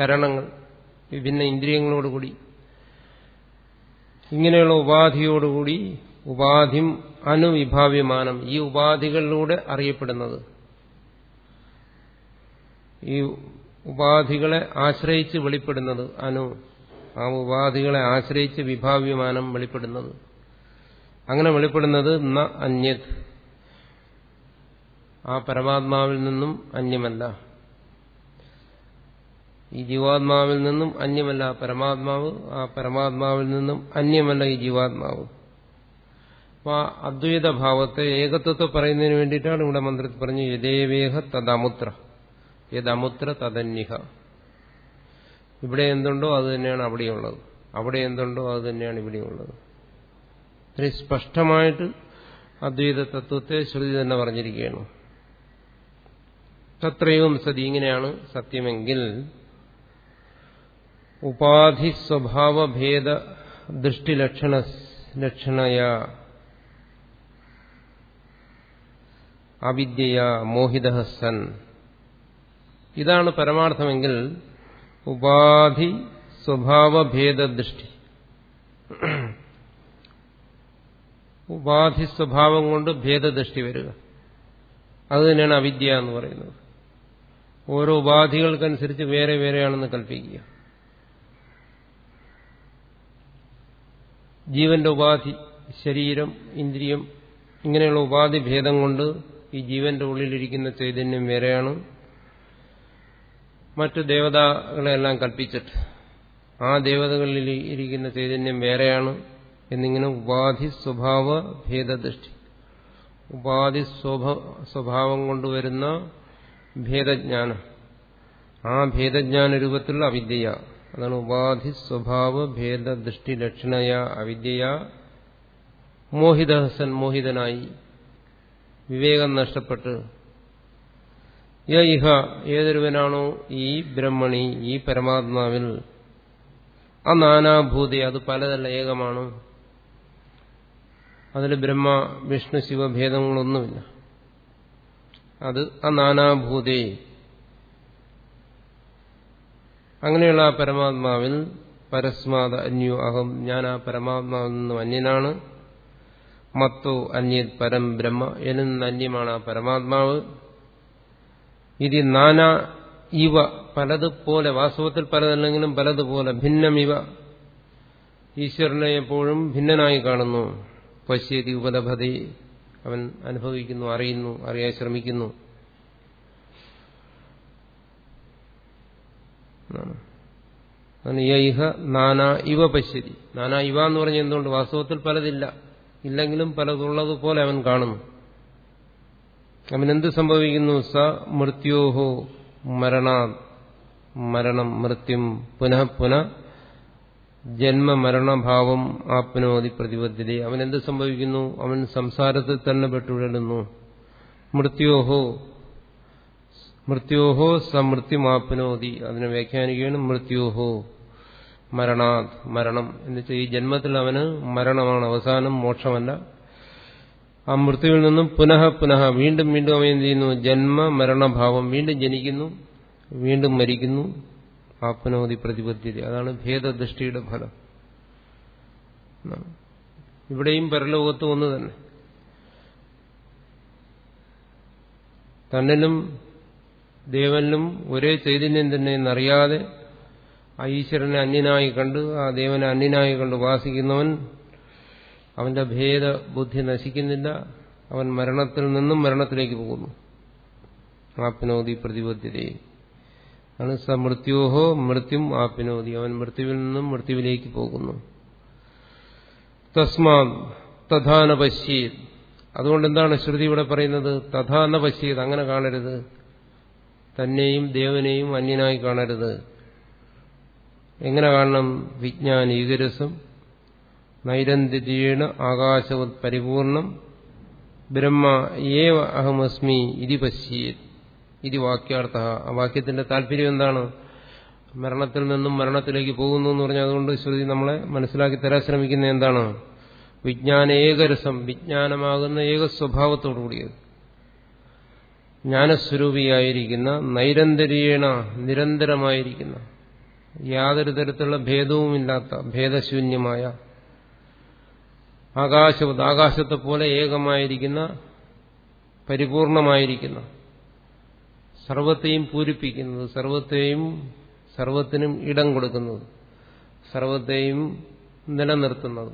കരണങ്ങൾ വിഭിന്ന ഇന്ദ്രിയങ്ങളോടുകൂടി. ഇങ്ങനെയുള്ള ഉപാധിയോടുകൂടി ഉപാധി അനുവിഭാവ്യമാനം ഈ ഉപാധികളിലൂടെ അറിയപ്പെടുന്നത്. ഈ ഉപാധികളെ ആശ്രയിച്ച് വെളിപ്പെടുന്നത് അനു ആ ഉപാധികളെ ആശ്രയിച്ച് വിഭാവ്യമാനം വെളിപ്പെടുന്നത്. അങ്ങനെ വെളിപ്പെടുന്നത് ന അന്യത്. ആ പരമാത്മാവിൽ നിന്നും അന്യമല്ല. ഈ ജീവാത്മാവിൽ നിന്നും അന്യമല്ല പരമാത്മാവ് ആ പരമാത്മാവിൽ നിന്നും അന്യമല്ല ഈ ജീവാത്മാവ്. അപ്പൊ ആ അദ്വൈത ഭാവത്തെ ഏകത്വത്തെ പറയുന്നതിന് വേണ്ടിയിട്ടാണ് ഇവിടെ മന്ത്രത്തിൽ പറഞ്ഞു യഥേവേഹ തദമുത്ര. യഥമുത്ര തദന്യഹ. ഇവിടെ എന്തുണ്ടോ അത് തന്നെയാണ് അവിടെയുള്ളത്. അവിടെ എന്തുണ്ടോ അത് തന്നെയാണ് ഇവിടെയുള്ളത്. ഇത്രയും സ്പഷ്ടമായിട്ട് അദ്വൈത തത്വത്തെ ശ്രുതി തന്നെ പറഞ്ഞിരിക്കുകയാണ്. തത്രയും സതി ഇങ്ങനെയാണ് സത്യമെങ്കിൽ ഉപാധി സ്വഭാവഭേദ ദൃഷ്ടിലക്ഷണ ലക്ഷണയ അവിദ്യയ മോഹിത സൻ ഇതാണ് പരമാർത്ഥമെങ്കിൽ ഉപാധി സ്വഭാവഭേദദൃഷ്ടി. ഉപാധി സ്വഭാവം കൊണ്ട് ഭേദദൃഷ്ടി വരിക. അത് തന്നെയാണ് അവിദ്യ എന്ന് പറയുന്നത്. ഓരോ ഉപാധികൾക്കനുസരിച്ച് വേറെ വേറെയാണെന്ന് കൽപ്പിക്കുക. ജീവന്റെ ഉപാധി ശരീരം ഇന്ദ്രിയം ഇങ്ങനെയുള്ള ഉപാധി ഭേദം കൊണ്ട് ഈ ജീവന്റെ ഉള്ളിലിരിക്കുന്ന ചൈതന്യം വേറെയാണ്. മറ്റു ദേവതകളെല്ലാം കൽപ്പിച്ചിട്ട് ആ ദേവതകളിൽ ഇരിക്കുന്ന ചൈതന്യം വേറെയാണ് എന്നിങ്ങനെ ഉപാധി സ്വഭാവ ഭേദദൃഷ്ടി. ഉപാധി സ്വഭാവം കൊണ്ടുവരുന്ന ഭേദജ്ഞാനം. ആ ഭേദജ്ഞാന രൂപത്തിലുള്ള അവിദ്യ. അതാണ് ഉപാധി സ്വഭാവ ഭേദദൃഷ്ടി ലക്ഷണയ അവിദ്യ. മോഹിതഹസൻ മോഹിതനായി വിവേകം നഷ്ടപ്പെട്ട് ഇഹ ഏതൊരുവനാണോ ഈ ബ്രഹ്മണി ഈ പരമാത്മാവിൽ? ആ നാനാഭൂതി അത് പലതല്ല ഏകമാണ്. അതിൽ ബ്രഹ്മ വിഷ്ണു ശിവ ഭേദങ്ങളൊന്നുമില്ല. അത് ആ നാനാഭൂതി. അങ്ങനെയുള്ള ആ പരമാത്മാവിൽ പരസ്മാത അന്യോ അഹം ഞാൻ ആ പരമാത്മാവിൽ നിന്നും അന്യനാണ്. മത്തോ അന്യത് പരം ബ്രഹ്മ എന്നും അന്യമാണ് ആ പരമാത്മാവ്. ഇത് നാനാ ഇവ പലതുപോലെ വാസ്തവത്തിൽ പലതല്ലെങ്കിലും പലതുപോലെ ഭിന്നമിവ. ഈശ്വരനെ എപ്പോഴും ഭിന്നനായി കാണുന്നു. പശ്യതി ഉപലഭതി. അവൻ അനുഭവിക്കുന്നു അറിയുന്നു അറിയാൻ ശ്രമിക്കുന്നു. യൈഹ ഇവ പശ്യതി. നാനാ ഇവ എന്ന് പറഞ്ഞ എന്തുകൊണ്ട്? വാസ്തവത്തിൽ പലതില്ല. ഇല്ലെങ്കിലും പലതുള്ളതുപോലെ അവൻ കാണുന്നു. അവൻ എന്ത് സംഭവിക്കുന്നു? സ മൃത്യോഹോ മരണ. മരണം മൃത്യും പുനഃ പുനഃ ജന്മമരണഭാവം ആപ്നോതി പ്രതിബദ്ധത അവൻ എന്ത് സംഭവിക്കുന്നു? അവൻ സംസാരത്തിൽ തന്നെ പെട്ടുഴലുന്നു മൃത്യോഹോ മൃത്യോഹോ സമൃത്യുമാപ്നോതി അതിനെ വ്യാഖ്യാനിക്കുകയാണ് മൃത്യോഹോ മരണാത് മരണം. എന്നുവെച്ചാൽ ഈ ജന്മത്തിൽ അവന് മരണമാണ്. അവസാനം മോക്ഷമല്ല. ആ മൃത്യുവിൽ നിന്നും പുനഃ പുനഃ വീണ്ടും വീണ്ടും അവൻ എന്ത് ചെയ്യുന്നു? ജന്മ മരണഭാവം വീണ്ടും ജനിക്കുന്നു വീണ്ടും മരിക്കുന്നു. ആപ്നോതി പ്രതിബദ്ധത അതാണ് ഭേദദൃഷ്ടിയുടെ ഫലം. ഇവിടെയും പരലോകത്തും ഒന്ന് തന്നെ. തന്നിലും ദേവനിലും ഒരേ ചൈതന്യം തന്നെ എന്നറിയാതെ ആ ഈശ്വരനെ അന്യനായി കണ്ട് ആ ദേവനെ അന്യനായി കണ്ട് ഉപാസിക്കുന്നവൻ അവന്റെ ഭേദ ബുദ്ധി നശിക്കുന്നില്ല. അവൻ മരണത്തിൽ നിന്നും മരണത്തിലേക്ക് പോകുന്നു. ആപ്നോതി പ്രതിബദ്ധതയെ ആണ് സ മൃത്യോഹോ മൃത്യും ആപ്നോതി അവൻ മൃത്യുവിൽ നിന്നും മൃത്യുവിലേക്ക് പോകുന്നു. തസ്മാ തഥാന പശ്യത് അതുകൊണ്ട് എന്താണ് ശ്രുതി ഇവിടെ പറയുന്നത്? തഥാന പശ്യേത് അങ്ങനെ കാണരുത്. തന്നെയും ദേവനെയും അന്യനായി കാണരുത്. എങ്ങനെ കാണണം? വിജ്ഞാനീകരസം. നൈരന്തിരീണ ആകാശവത് പരിപൂർണം ബ്രഹ്മ ഏവ അഹമസ്മി ഇതി പശ്യേത്. ഇതി വാക്യാർത്ഥ. ആ വാക്യത്തിന്റെ താല്പര്യം എന്താണ്? മരണത്തിൽ നിന്നും മരണത്തിലേക്ക് പോകുന്നു എന്ന് പറഞ്ഞാൽ അതുകൊണ്ട് ശ്രുതി നമ്മളെ മനസ്സിലാക്കി തരാൻ ശ്രമിക്കുന്ന എന്താണ്? വിജ്ഞാന ഏകരസം വിജ്ഞാനമാകുന്ന ഏക സ്വഭാവത്തോടുകൂടിയത് ജ്ഞാനസ്വരൂപിയായിരിക്കുന്ന നൈരന്തരീണ നിരന്തരമായിരിക്കുന്ന യാതൊരു തരത്തിലുള്ള ഭേദവുമില്ലാത്ത ഭേദശൂന്യമായ ആകാശവത് ആകാശത്തെ പോലെ ഏകമായിരിക്കുന്ന പരിപൂർണമായിരിക്കുന്ന സർവത്തെയും പൂരിപ്പിക്കുന്നത് സർവത്തെയും സർവത്തിനും ഇടം കൊടുക്കുന്നത് സർവത്തെയും നിലനിർത്തുന്നത്.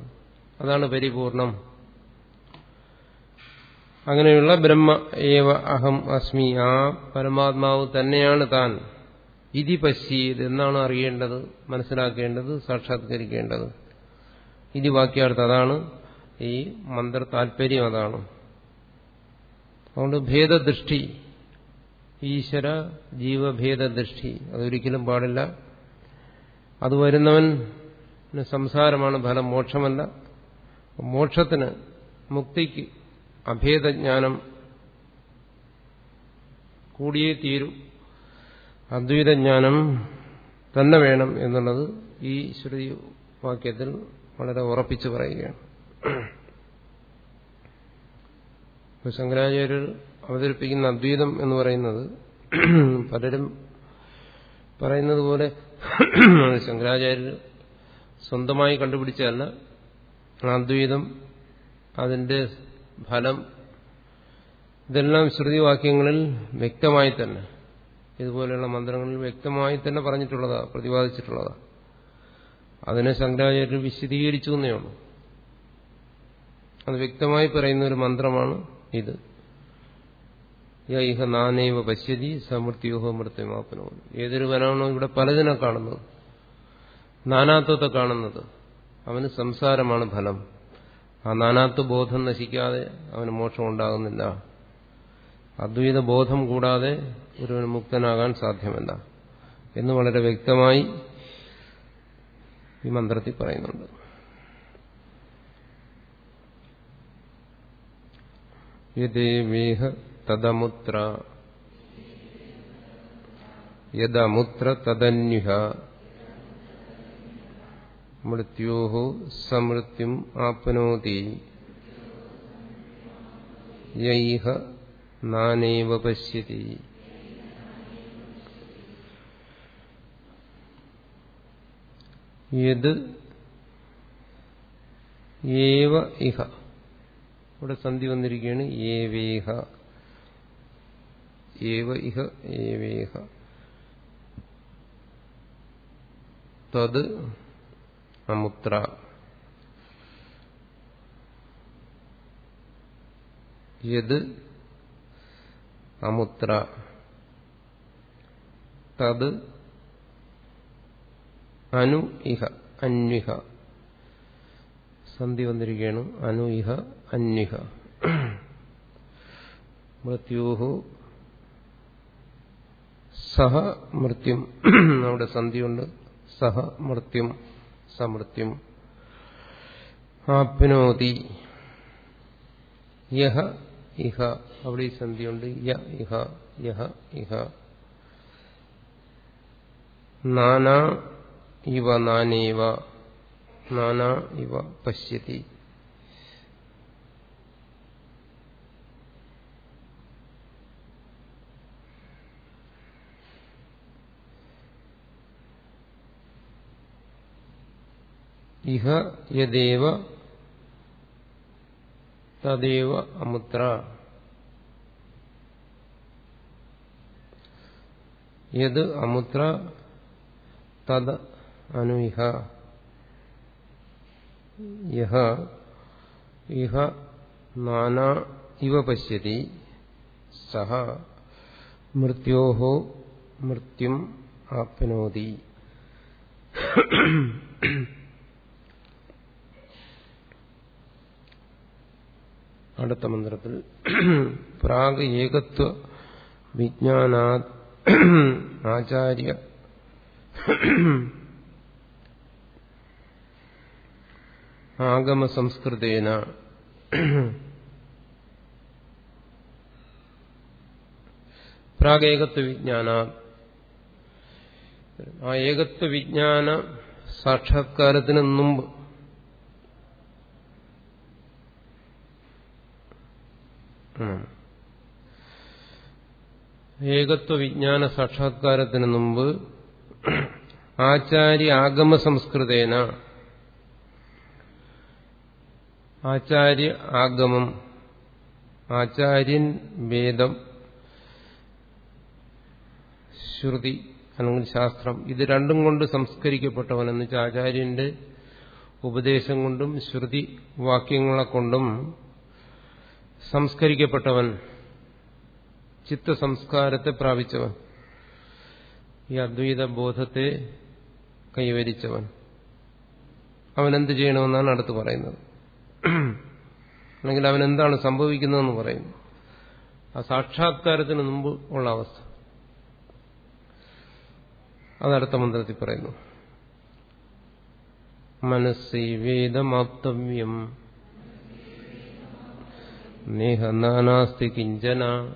അതാണ് പരിപൂർണം. അങ്ങനെയുള്ള ബ്രഹ്മ ഏവ അഹം അസ്മി. ആ പരമാത്മാവ് തന്നെയാണ് താൻ. ഇതി പശ്യത് എന്നാണ് അറിയേണ്ടത് മനസ്സിലാക്കേണ്ടത് സാക്ഷാത്കരിക്കേണ്ടത്. ഇതി വാക്യാർത്ഥം അതാണ്. ഈ മന്ത്ര താല്പര്യം അതാണ്. അതുകൊണ്ട് ഭേദദൃഷ്ടി ഈശ്വര ജീവഭേദദൃഷ്ടി അതൊരിക്കലും പാടില്ല. അത് വരുന്നവൻ സംസാരമാണ് ഫലം മോക്ഷമല്ല. മോക്ഷത്തിന് മുക്തിക്ക് അഭേദജ്ഞാനം കൂടിയേ തീരൂ. അദ്വൈതജ്ഞാനം തന്നെ വേണം എന്നുള്ളത് ഈ ശ്രുതി വാക്യത്തിൽ വളരെ ഉറപ്പിച്ചു പറയുകയാണ്. ശങ്കരാചാര്യർ അവതരിപ്പിക്കുന്ന അദ്വൈതം എന്ന് പറയുന്നത് പലരും പറയുന്നത് പോലെ ശങ്കരാചാര്യർ സ്വന്തമായി കണ്ടുപിടിച്ചതല്ല. അദ്വൈതം അതിന്റെ ഫലം ഇതെല്ലാം ശ്രുതിവാക്യങ്ങളിൽ വ്യക്തമായി തന്നെ. ഇതുപോലെയുള്ള മന്ത്രങ്ങളിൽ വ്യക്തമായി തന്നെ പറഞ്ഞിട്ടുള്ളതാ പ്രതിപാദിച്ചിട്ടുള്ളതാ. അതിനെ ശങ്കരാചാര്യർ വിശദീകരിച്ചു എന്നേ ഉള്ളൂ. അത് വ്യക്തമായി പറയുന്ന ഒരു മന്ത്രമാണ് ഇത്. ഇഹ നാനേവ പശ്യതി സമൃത്യോഹോ ഏതൊരു വനാണോ ഇവിടെ പലതിനെ കാണുന്നത്. നാനാത്വത്തെ കാണുന്നത്. അവന് സംസാരമാണ് ഫലം. ആ നാനാത്വ ബോധം നശിക്കാതെ അവന് മോക്ഷം ഉണ്ടാകുന്നില്ല. അദ്വൈത ബോധം കൂടാതെ ഒരുവന് മുക്തനാകാൻ സാധ്യമല്ല എന്ന് വളരെ വ്യക്തമായി ഈ മന്ത്രത്തിൽ പറയുന്നുണ്ട്. യദേവേഹ തദമുത്ര. യദമുത്ര തദന്യുഹ. മൃത്യോ സമൃത്യും ആപ്നോതി. യൈഹ നാനേവ പശ്യതി. യത് ഏവ ഇഹ. ഇവിടെ സന്ധി വന്നിരിക്കുകയാണ് ഏവേഹ. ഏവ ഇഹ ഏവേഹ. തത് അമുത്ര. യത് അമുത്ര. തത് അനു ഇഹ അന്വിഹ. സന്ധി വന്നിരിക്കുകയാണ്. അനുഇഹ അന്യഹ. മൃത്യുഹു സഹ മൃത്യും. അവിടെ സന്ധിയുണ്ട്. സഹ മൃത്യും സമൃത്യും. ആപ്നോതി. യഹ ഇഹ. അവിടെ ഈ സന്ധിയുണ്ട്. യ ഇഹ യഹ ഇഹ. നാനാ ഇവ നാനേവ. നാനാ ഇവ പശ്യതി. ഇഹ യദേവ തദേവ അമുത്ര. യത് അമുത്ര തത് അനുഇഹ യഹ ഇഹ നാനാ ഇവ പശ്യതി സഹ മൃത്യോഹോ മൃത്യും ആപ്നോതി അടുത്ത മന്ത്രത്തിൽ പ്രാഗ് ഏകത്വ വിജ്ഞാനാ ആചാര്യ ആഗമസംസ്കൃതേന. പ്രാഗേകത്വ വിജ്ഞാന ആ ഏകത്വ വിജ്ഞാന സാക്ഷാത്കാരത്തിന് മുമ്പ് ഏകത്വ വിജ്ഞാന സാക്ഷാത്കാരത്തിന് മുമ്പ് ആചാര്യ ആഗമ സംസ്കൃതേന ആചാര്യ ആഗമം ആചാര്യൻ വേദം ശ്രുതി അല്ലെങ്കിൽ ശാസ്ത്രം ഇത് രണ്ടും കൊണ്ട് സംസ്കരിക്കപ്പെട്ടവൻ എന്ന് വെച്ചാൽ ആചാര്യന്റെ ഉപദേശം കൊണ്ടും ശ്രുതി വാക്യങ്ങളെ കൊണ്ടും സംസ്കരിക്കപ്പെട്ടവൻ ചിത്തസംസ്കാരത്തെ പ്രാപിച്ചവൻ ഈ അദ്വൈത ബോധത്തെ കൈവരിച്ചവൻ. അവനെന്ത് ചെയ്യണമെന്നാണ് അടുത്ത് പറയുന്നത്. അല്ലെങ്കിൽ അവൻ എന്താണ് സംഭവിക്കുന്നതെന്ന് പറയുന്നു ആ സാക്ഷാത്കാരത്തിന് മുമ്പ് ഉള്ള അവസ്ഥ. അതടുത്ത മന്ത്രത്തിൽ പറയുന്നു. മനസ്സൈവേദമാപ്തവ്യം നേഹ നാനാസ്തി കിഞ്ചന.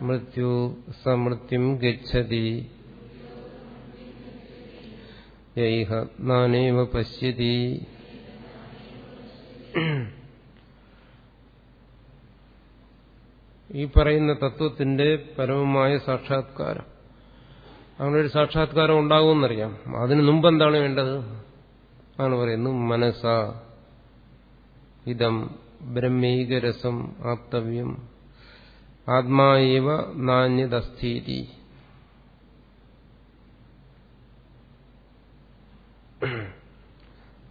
മൃത്യു സമൃത്യം ഗച്ഛതി. യൈഹ നാനേവ പശ്യതി. ഈ പറയുന്ന തത്വത്തിന്റെ പരമമായ സാക്ഷാത്കാരം. അങ്ങനെ ഒരു സാക്ഷാത്കാരം ഉണ്ടാകുമെന്നറിയാം. അതിനു മുമ്പ് എന്താണ് വേണ്ടത്? ആണ് പറയുന്നത്. മനസ്സ ഇതം ബ്രഹ്മൈകരസം ആപ്തവ്യം ആത്മാവ നാന്യതസ്ഥീതി.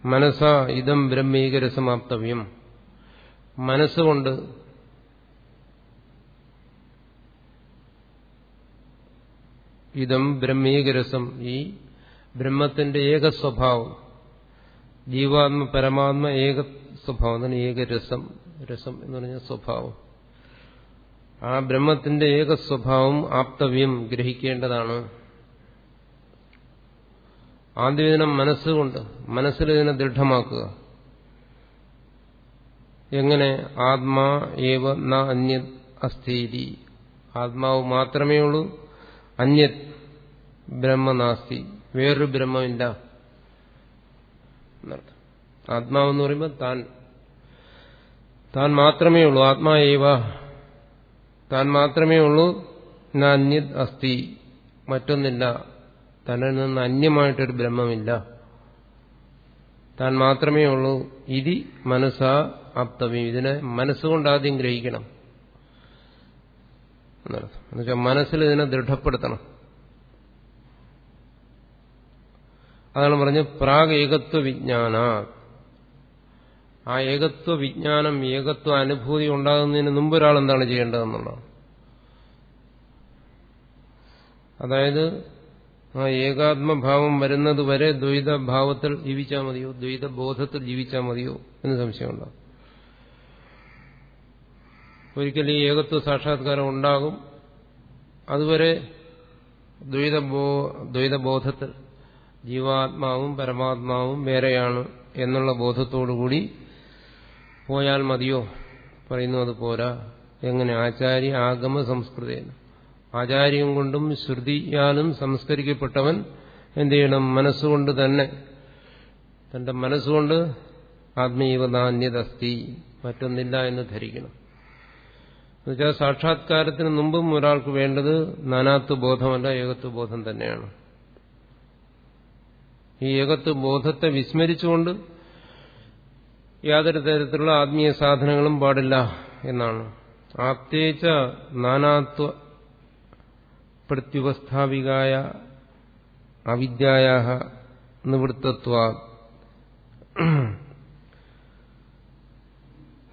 മനസ്സ ഇതം ബ്രഹ്മീകരസമാപ്തവ്യം. മനസ്സുകൊണ്ട് ഇതം ബ്രഹ്മീകരസം ഈ ബ്രഹ്മത്തിന്റെ ഏക സ്വഭാവം ജീവാത്മ പരമാത്മ ഏക സ്വഭാവം അതാണ് ഏകരസം രസം എന്ന് പറഞ്ഞ സ്വഭാവം. ആ ബ്രഹ്മത്തിന്റെ ഏക സ്വഭാവം ആപ്തവ്യം ഗ്രഹിക്കേണ്ടതാണ്. ആദ്യം ഇതിനെ മനസ്സുകൊണ്ട് മനസ്സിൽ ഇതിനെ ദൃഢമാക്കുക. എങ്ങനെ? ആത്മാ ഏവ ന അന്യ അസ്ഥീതി. ആത്മാവ് മാത്രമേ ഉള്ളൂ അന്യ ബ്രഹ്മനാസ്തി വേറൊരു ബ്രഹ്മമില്ല. ആത്മാവെന്ന് പറയുമ്പോൾ താൻ താൻ മാത്രമേ ഉള്ളൂ. ആത്മാ ഏവ താൻ മാത്രമേ ഉള്ളൂ ന അന്യത് അസ്ഥി. മറ്റൊന്നില്ല. തന്നിൽ നിന്ന് അന്യമായിട്ടൊരു ബ്രഹ്മമില്ല. താൻ മാത്രമേ ഉള്ളൂ. ഇതി മനസ്സാ ആപ്തവ്യം. ഇതിനെ മനസ്സുകൊണ്ട് ആദ്യം ഗ്രഹിക്കണം. എന്നർത്ഥം. എന്നുവെച്ചാൽ മനസ്സിൽ ഇതിനെ ദൃഢപ്പെടുത്തണം. അതാണ് പറഞ്ഞ് പ്രാഗ് ഏകത്വ വിജ്ഞാന ആ ഏകത്വ വിജ്ഞാനം ഏകത്വ അനുഭൂതി ഉണ്ടാകുന്നതിന് മുമ്പ് ഒരാൾ എന്താണ് ചെയ്യേണ്ടതെന്നുള്ളതാണ്. അതായത് ആ ഏകാത്മഭാവം വരുന്നത് വരെ ദ്വൈതഭാവത്തിൽ ജീവിച്ചാൽ മതിയോ? ദ്വൈതബോധത്തിൽ ജീവിച്ചാൽ മതിയോ എന്ന് സംശയമുണ്ടാകും ഒരിക്കലും ഈ ഏകത്വ സാക്ഷാത്കാരം ഉണ്ടാകും. അതുവരെ ദ്വൈതബോ ദ്വൈതബോധത്തിൽ ജീവാത്മാവും പരമാത്മാവും വേറെയാണ് എന്നുള്ള ബോധത്തോടുകൂടി പോയാൽ മതിയോ? പറയുന്നു അത് പോരാ. എങ്ങനെ? ആചാര്യ ആഗമ സംസ്കൃതേന. ആചാര്യം കൊണ്ടും ശ്രുതിയാലും സംസ്കരിക്കപ്പെട്ടവൻ എന്ത് ചെയ്യണം മനസ്സുകൊണ്ട് തന്നെ. തന്റെ മനസ്സുകൊണ്ട് ആത്മീയവതാന്യതസ്തി മറ്റൊന്നില്ല എന്ന് ധരിക്കണം. എന്നുവെച്ചാൽ സാക്ഷാത്കാരത്തിന് മുമ്പും ഒരാൾക്ക് വേണ്ടത് നാനാത്വ ബോധമല്ല ഏകത്വ ബോധം തന്നെയാണ്. ഈ ഏകത്വ ബോധത്തെ വിസ്മരിച്ചുകൊണ്ട് യാതൊരു തരത്തിലുള്ള ആത്മീയ സാധനങ്ങളും പാടില്ല എന്നാണ്. ആപ്തേച്ച നാനാത്വ പ്രത്യുപസ്ഥാപികായ അവിദ്യായ നിവൃത്തത്വ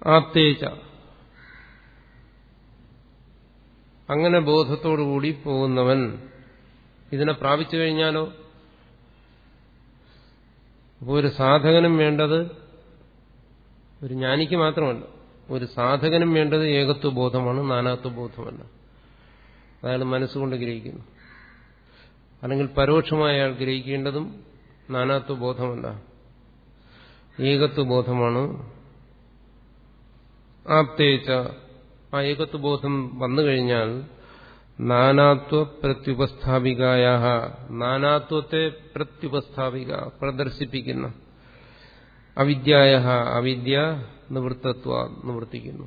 ആപ്തേച്ച. അങ്ങനെ ബോധത്തോടുകൂടി പോകുന്നവൻ ഇതിനെ പ്രാപിച്ചു കഴിഞ്ഞാലോ? അപ്പോൾ ഒരു സാധകനും വേണ്ടത് ഒരു ജ്ഞാനിക്ക് മാത്രമല്ല ഒരു സാധകനും വേണ്ടത് ഏകത്വബോധമാണ് നാനാത്വബോധമല്ല. നാനാത്വ ബോധമല്ല അയാൾ മനസ്സുകൊണ്ട് ഗ്രഹിക്കുന്നു. അല്ലെങ്കിൽ പരോക്ഷമായി അയാൾ ഗ്രഹിക്കേണ്ടതും നാനാത്വ ബോധമല്ല. ഏകത്വ ബോധമാണ്. ആപ്തേച്ച ആ ഏകത്വ ബോധം വന്നു കഴിഞ്ഞാൽ നാനാത്വ പ്രത്യുപസ്ഥാപികായ നാനാത്വത്തെ പ്രത്യുപസ്ഥാപിക പ്രദർശിപ്പിക്കുന്ന അവിദ്യായ അവിദ്യ നിവൃത്തത്വ നിവർത്തിക്കുന്നു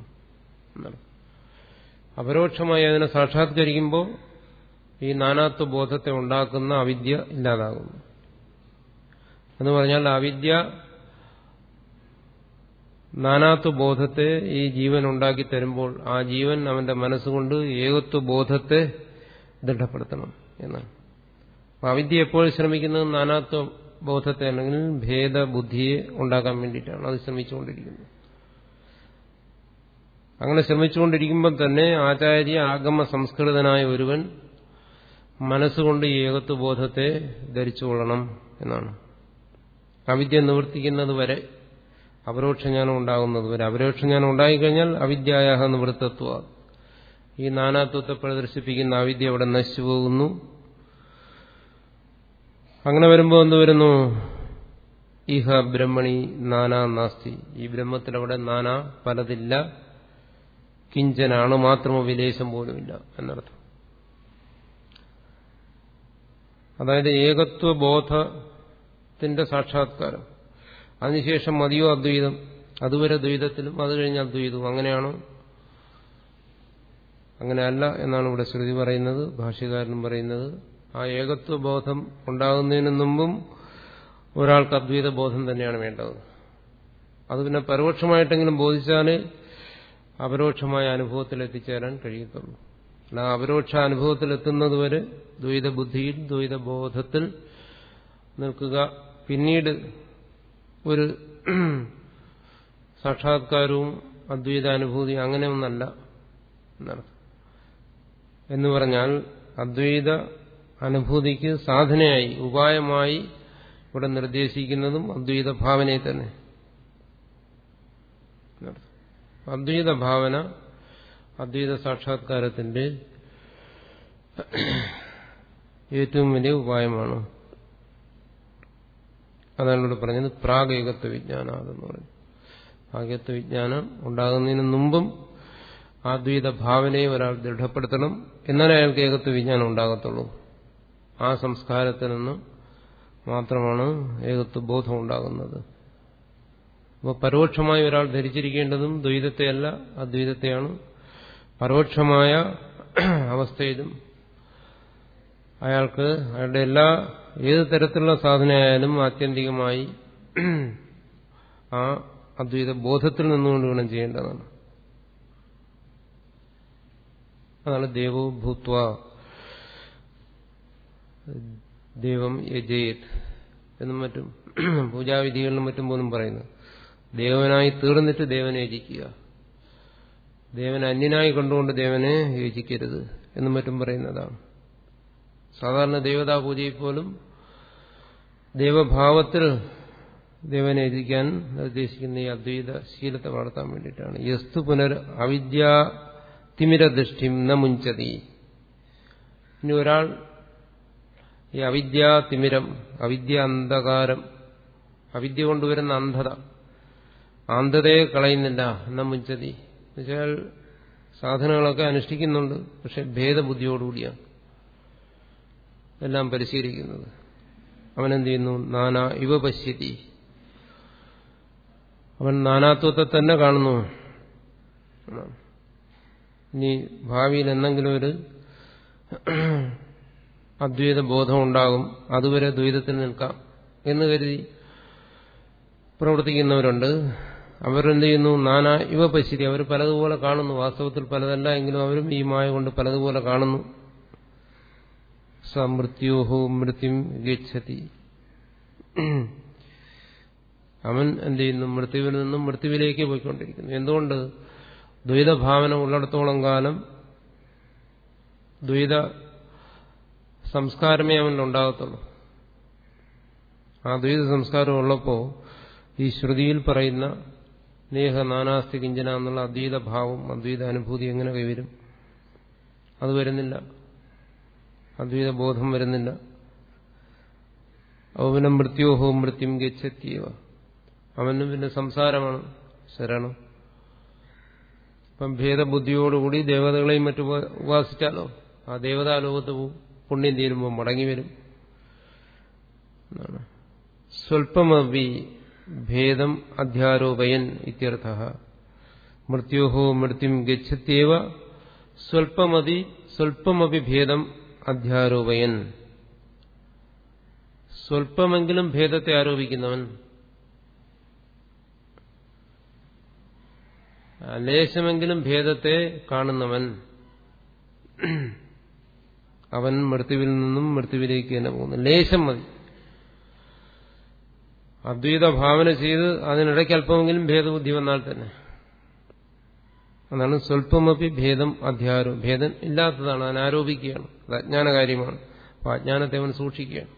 എന്നാണ്. അപരോക്ഷമായി അതിനെ സാക്ഷാത്കരിക്കുമ്പോൾ ഈ നാനാത്വ ബോധത്തെ ഉണ്ടാക്കുന്ന അവിദ്യ ഇല്ലാതാകുന്നു. എന്ന് പറഞ്ഞാൽ അവിദ്യ നാനാത്വ ബോധത്തെ ഈ ജീവൻ ഉണ്ടാക്കി തരുമ്പോൾ ആ ജീവൻ അവന്റെ മനസ്സുകൊണ്ട് ഏകത്വ ബോധത്തെ ദൃഢപ്പെടുത്തണം എന്നാണ്. അവിദ്യ എപ്പോഴും ശ്രമിക്കുന്നത്? നാനാത്വ ബോധത്തെ അല്ലെങ്കിൽ ഭേദബുദ്ധിയെ ഉണ്ടാക്കാൻ വേണ്ടിയിട്ടാണ്. അത് ശ്രമിച്ചുകൊണ്ടിരിക്കുന്നത് അങ്ങനെ ശ്രമിച്ചുകൊണ്ടിരിക്കുമ്പോൾ തന്നെ ആചാര്യ ആഗമ സംസ്കൃതനായ ഒരുവൻ മനസ്സുകൊണ്ട് ഈ ഏകത്വ ബോധത്തെ ധരിച്ചുകൊള്ളണം എന്നാണ്. അവിദ്യ നിവർത്തിക്കുന്നത് വരെ അപരോക്ഷജ്ഞാനം ഉണ്ടാകുന്നത് വരെ. അപരോക്ഷജ്ഞാനം ഉണ്ടായിക്കഴിഞ്ഞാൽ അവിദ്യായ നിവൃത്തത്വ. ഈ നാനാത്വത്തെ പ്രദർശിപ്പിക്കുന്ന അവിദ്യ അവിടെ നശിച്ചു പോകുന്നു. അങ്ങനെ വരുമ്പോൾ എന്ത് വരുന്നു? ഇഹ ബ്രഹ്മണി നാനാ നാസ്തി. ഈ ബ്രഹ്മത്തിൽ അവിടെ നാനാ പലതില്ല. കിഞ്ചനാണ് മാത്രമോ വിദേശം പോലുമില്ല എന്നർത്ഥം. അതായത് ഏകത്വ ബോധത്തിന്റെ സാക്ഷാത്കാരം. അതിനുശേഷം മതിയോ അദ്വൈതം? അതുവരെ ദ്വൈതത്തിലും അത് കഴിഞ്ഞ് അദ്വൈതവും. അങ്ങനെയാണോ? അങ്ങനെയല്ല എന്നാണ് ഇവിടെ ശ്രുതി പറയുന്നത് ഭാഷ്യകാരനും പറയുന്നത്. ആ ഏകത്വ ബോധം ഉണ്ടാകുന്നതിന് മുമ്പും ഒരാൾക്ക് അദ്വൈത ബോധം തന്നെയാണ് വേണ്ടത്. അത് പിന്നെ പരോക്ഷമായിട്ടെങ്കിലും ബോധിച്ചാലേ അപരോക്ഷമായ അനുഭവത്തിൽ എത്തിച്ചേരാൻ കഴിയത്തുള്ളൂ. അല്ല അപരോക്ഷ അനുഭവത്തിൽ എത്തുന്നതുവരെ ദ്വൈത ബുദ്ധിയിൽ ദ്വൈത ബോധത്തിൽ നിൽക്കുക. പിന്നീട് ഒരു സാക്ഷാത്കാരവും അദ്വൈതാനുഭൂതി അങ്ങനെയൊന്നല്ല ഒന്നല്ല എന്ന് പറഞ്ഞാൽ അദ്വൈത അനുഭൂതിക്ക് സാധനയായി ഉപായമായി ഇവിടെ നിർദ്ദേശിക്കുന്നതും അദ്വൈത ഭാവനയെ തന്നെ. അദ്വൈത ഭാവന അദ്വൈത സാക്ഷാത്കാരത്തിന്റെ ഏറ്റവും വലിയ ഉപായമാണ്. അതാണ് ഇവിടെ പറഞ്ഞത് പ്രാഗേകത്വ വിജ്ഞാനം അതെന്ന് പറഞ്ഞു പ്രാഗേകത്വ വിജ്ഞാനം ഉണ്ടാകുന്നതിന് മുമ്പും ആദ്വൈത ഭാവനയെ ഒരാൾ ദൃഢപ്പെടുത്തണം എന്നാലേ അയാൾക്ക് ഏകത്വ വിജ്ഞാനം ഉണ്ടാകത്തുള്ളൂ. ആ സംസ്കാരത്തിൽ നിന്ന് മാത്രമാണ് ഏകത്വ ബോധം ഉണ്ടാകുന്നത്. അപ്പോൾ പരോക്ഷമായി ഒരാൾ ധരിച്ചിരിക്കേണ്ടതും ദ്വൈതത്തെയല്ല അദ്വൈതത്തെയാണ്. പരോക്ഷമായ അവസ്ഥയിലും അയാൾക്ക് അയാളുടെ എല്ലാ ഏത് തരത്തിലുള്ള സാധനയായാലും ആത്യന്തികമായി ആ അദ്വൈത ബോധത്തിൽ നിന്നുകൊണ്ട് വേണം ചെയ്യേണ്ടതാണ്. അതാണ് ദേവോ ഭൂത്വ. ദൈവം യജേത് എന്നും മറ്റും പൂജാവിധികളിലും മറ്റും പോലും പറയുന്നത്. ദേവനായി തീർന്നിട്ട് ദേവനെ യജിക്കുക. ദേവനെ അന്യനായി കണ്ടുകൊണ്ട് ദേവനെ യോജിക്കരുത് എന്നും മറ്റും പറയുന്നതാണ്. സാധാരണ ദേവതാ പൂജയിൽ പോലും ദേവഭാവത്തിൽ ദേവനെ യജിക്കാൻ നിർദ്ദേശിക്കുന്ന ഈ അദ്വൈത ശീലത്തെ വളർത്താൻ വേണ്ടിയിട്ടാണ്. യസ്തു പുനർ അവിദ്യാ തിമിരദൃഷ്ടിം ന മുഞ്ചതി. ഇനി ഒരാൾ ഈ അവിദ്യാ തിമിരം അവിദ്യ അന്ധകാരം അവിദ്യ കൊണ്ടുവരുന്ന അന്ധത അന്ധതയെ കളയുന്നില്ല എന്ന മുഞ്ചതി. എന്നുവെച്ചാൽ സാധനങ്ങളൊക്കെ അനുഷ്ഠിക്കുന്നുണ്ട് പക്ഷെ ഭേദബുദ്ധിയോടുകൂടിയാണ് എല്ലാം പരിശീലിക്കുന്നത്. അവനെന്ത് ചെയ്യുന്നു നാനാ ഇവ പശ്യതി. അവൻ നാനാത്വത്തെ തന്നെ കാണുന്നു. ഇനി ഭാവിയിൽ എന്തെങ്കിലും ഒരു അദ്വൈത ബോധം ഉണ്ടാകും അതുവരെ ദ്വൈതത്തിൽ നിൽക്കാം എന്ന് കരുതി പ്രവർത്തിക്കുന്നവരുണ്ട്. അവരെന്ത് ചെയ്യുന്നു നാനാ ഇവ പശ്യതി അവർ പലതുപോലെ കാണുന്നു. വാസ്തവത്തിൽ പലതല്ല എങ്കിലും അവരും ഈ മായ കൊണ്ട് പലതുപോലെ കാണുന്നു. സമൃത്യോഹോ മൃത്യും ഗച്ഛതി. അവൻ എന്ത് ചെയ്യുന്നു മൃത്യുവിൽ നിന്നും മൃത്യുവിലേക്ക് പോയിക്കൊണ്ടിരിക്കുന്നു. എന്തുകൊണ്ട്? ദ്വൈതഭാവന ഉള്ളിടത്തോളം കാലം ദ്വൈത സംസ്കാരമേ അവനിലുണ്ടാകത്തുള്ളൂ ആ ദ്വൈത സംസ്കാരം ഉള്ളപ്പോൾ ഈ ശ്രുതിയിൽ പറയുന്ന നേഹ നാനാസ്തി കിഞ്ചന എന്നുള്ള അദ്വൈത ഭാവം അദ്വൈത അനുഭൂതി എങ്ങനെ കൈവരും അത് വരുന്നില്ല. അദ്വൈത ബോധം വരുന്നില്ല. അവനും മൃത്യോഹോ മൃത്യും ഗച്ഛത്തിയവ അവനും പിന്നെ സംസാരമാണ്. ശരണം. ഇപ്പം ഭേദബുദ്ധിയോടുകൂടി ദേവതകളെയും മറ്റു ഉപാസിച്ചാലോ ആ ദേവതാലോകത്ത് പോവും പുണ്യം തീരുമ്പോൾ മടങ്ങി വരും. സ്വൽപ്പമവി ഭേദം അധ്യാരോപയൻ ഇത്യർത്ഥ. മൃത്യോഹോ മൃത്യും ഗച്ഛത്യവ സ്വൽപ്പമതി സ്വൽപ്പമപി ഭേദം അധ്യാരോപയൻ. സ്വൽപ്പമെങ്കിലും ഭേദത്തെ ആരോപിക്കുന്നവൻ. ലേശമെങ്കിലും ഭേദത്തെ കാണുന്നവൻ. അവൻ മൃത്യുവിൽ നിന്നും മൃത്യുവിലേക്ക് തന്നെ പോകുന്നു. ലേശം മതി. അദ്വൈത ഭാവന ചെയ്ത് അതിനിടയ്ക്ക് അല്പമെങ്കിലും ഭേദബുദ്ധി വന്നാൽ തന്നെ. അതാണ് സ്വല്പമപി ഭേദം അധ്യാരോ. ഭേദം ഇല്ലാത്തതാണ് അതിനാരോപിക്കുകയാണ് അത് അജ്ഞാന കാര്യമാണ് അപ്പൊ അജ്ഞാനത്തെ അവൻ സൂക്ഷിക്കുകയാണ്.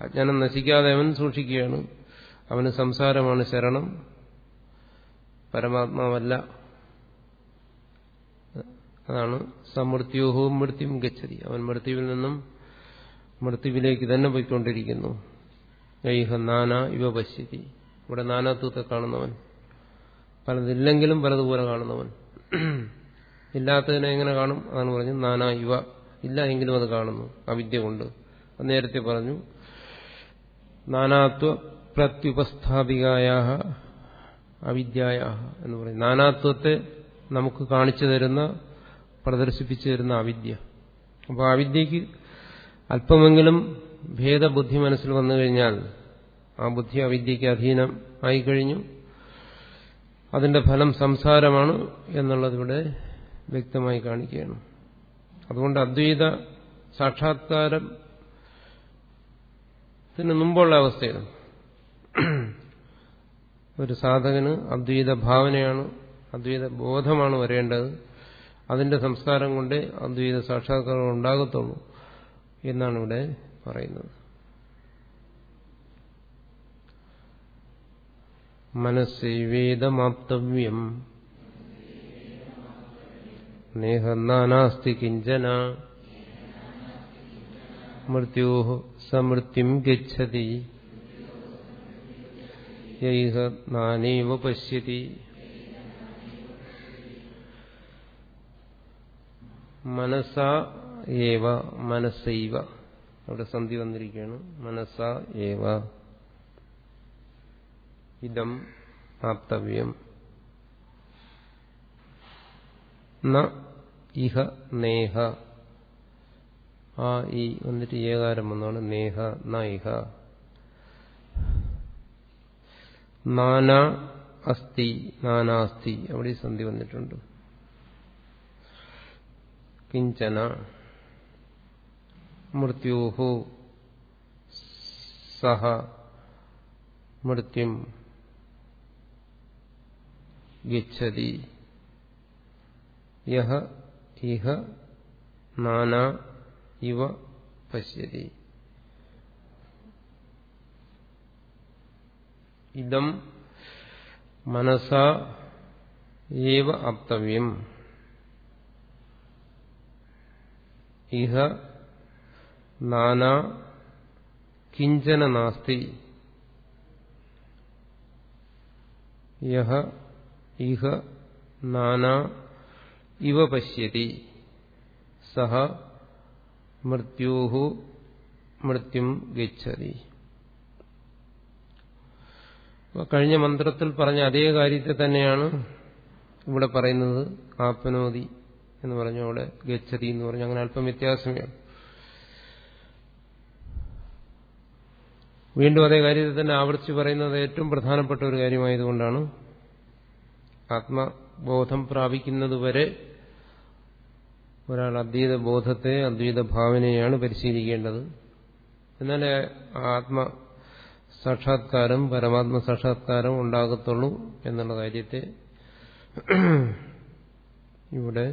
അജ്ഞാനം നശിക്കാതെ അവൻ സൂക്ഷിക്കുകയാണ്. അവന് സംസാരമാണ് ശരണം. പരമാത്മാവല്ല. അതാണ് സമൃത്യോഹവും മൃത്യും ഗച്ഛതി. അവൻ മൃത്യുവിൽ നിന്നും മൃത്യുവിലേക്ക് തന്നെ പോയിക്കൊണ്ടിരിക്കുന്നു. ഐഹ നാന ഇവ പശ്യതി. ഇവിടെ നാനാത്വത്തെ കാണുന്നവൻ. പലതില്ലെങ്കിലും പലതുപോലെ കാണുന്നവൻ. ഇല്ലാത്തതിനെ എങ്ങനെ കാണും? അതാണ് പറഞ്ഞു നാനാ ഇവ. ഇല്ല എങ്കിലും അത് കാണുന്നു. അവിദ്യ കൊണ്ട്. നേരത്തെ പറഞ്ഞു. നാനാത്വ പ്രത്യുപസ്ഥാപികായ അവിദ്യായ എന്ന് പറയും. നാനാത്വത്തെ നമുക്ക് കാണിച്ചു തരുന്ന പ്രദർശിപ്പിച്ചു തരുന്ന അവിദ്യ അപ്പോൾ അവിദ്യക്ക് അല്പമെങ്കിലും ഭേദബുദ്ധി മനസ്സിൽ വന്നു കഴിഞ്ഞാൽ ആ ബുദ്ധി അവിദ്യയ്ക്ക് അധീനം ആയിക്കഴിഞ്ഞു. അതിന്റെ ഫലം സംസാരമാണ് എന്നുള്ളതിവിടെ വ്യക്തമായി കാണിക്കുകയാണ്. അതുകൊണ്ട് അദ്വൈത സാക്ഷാത്കാരത്തിന് മുമ്പുള്ള അവസ്ഥയാണ് ഒരു സാധകന് അദ്വൈത ഭാവനയാണ് അദ്വൈത ബോധമാണ് വരേണ്ടത്. അതിന്റെ സംസ്കാരം കൊണ്ടേ അദ്വൈത സാക്ഷാത്കാരം ഉണ്ടാകത്തുള്ളൂ എന്നാണ് ഇവിടെ പറയുന്നത്. മനസ്സൈവേദമാപ്തവ്യം നേഹനാനാസ്തി കിഞ്ചന. മൃത്യോ സമൃത്യം ഗതി യൈഹ നാനേവ പശ്യതി. മനസ്സ ഏവ മനസ്സൈവ. അവിടെ സന്ധി വന്നിരിക്കുകയാണ്. മനസ്സ ഏവ. ഇതം ആപ്തവ്യം ന ഇഹ നേഹ. ആ ഈ വന്നിട്ട് ഏകാരം വന്നാണ് നേഹ ന ഇഹ. നാന അസ്ഥി നാനാസ്തി. അവിടെ സന്ധി വന്നിട്ടുണ്ട്. കിഞ്ചന. മൃത്യോഹോ സഹ മൃത്യും ഗതി യഹ ഇഹ നാനാ ഇവ പശ്യതി. ഇതം മനസാ ഏവ ആപ്തവ്യം. ഇഹ നാനാ കിഞ്ചന നാസ്തി. യഹ ഇഹ നാനാ ഇവ പശ്യതി. സഹ മൃത്യോഹു മൃത്യും ഗച്ഛതി. കഴിഞ്ഞ മന്ത്രത്തിൽ പറഞ്ഞ അതേ കാര്യത്തെ തന്നെയാണ് ഇവിടെ പറയുന്നത് ആപ്നോതി എന്ന് പറഞ്ഞു അവിടെ ഗച്ഛതി എന്ന് പറഞ്ഞു അങ്ങനെ അല്പം വ്യത്യാസമേ വീണ്ടും അതേ കാര്യത്തെ തന്നെ ആവർത്തിച്ച് പറയുന്നത് ഏറ്റവും പ്രധാനപ്പെട്ട ഒരു കാര്യമായതുകൊണ്ടാണ് ആത്മബോധം പ്രാപിക്കുന്നതുവരെ ഒരാൾ അദ്വൈത ബോധത്തെ അദ്വൈത ഭാവനയാണ് പരിശീലിക്കേണ്ടത്. എന്നാലേ ആത്മ സാക്ഷാത്കാരം പരമാത്മ സാക്ഷാത്കാരം ഉണ്ടാകത്തുള്ളൂ എന്നുള്ള കാര്യത്തെ ഇവിടെ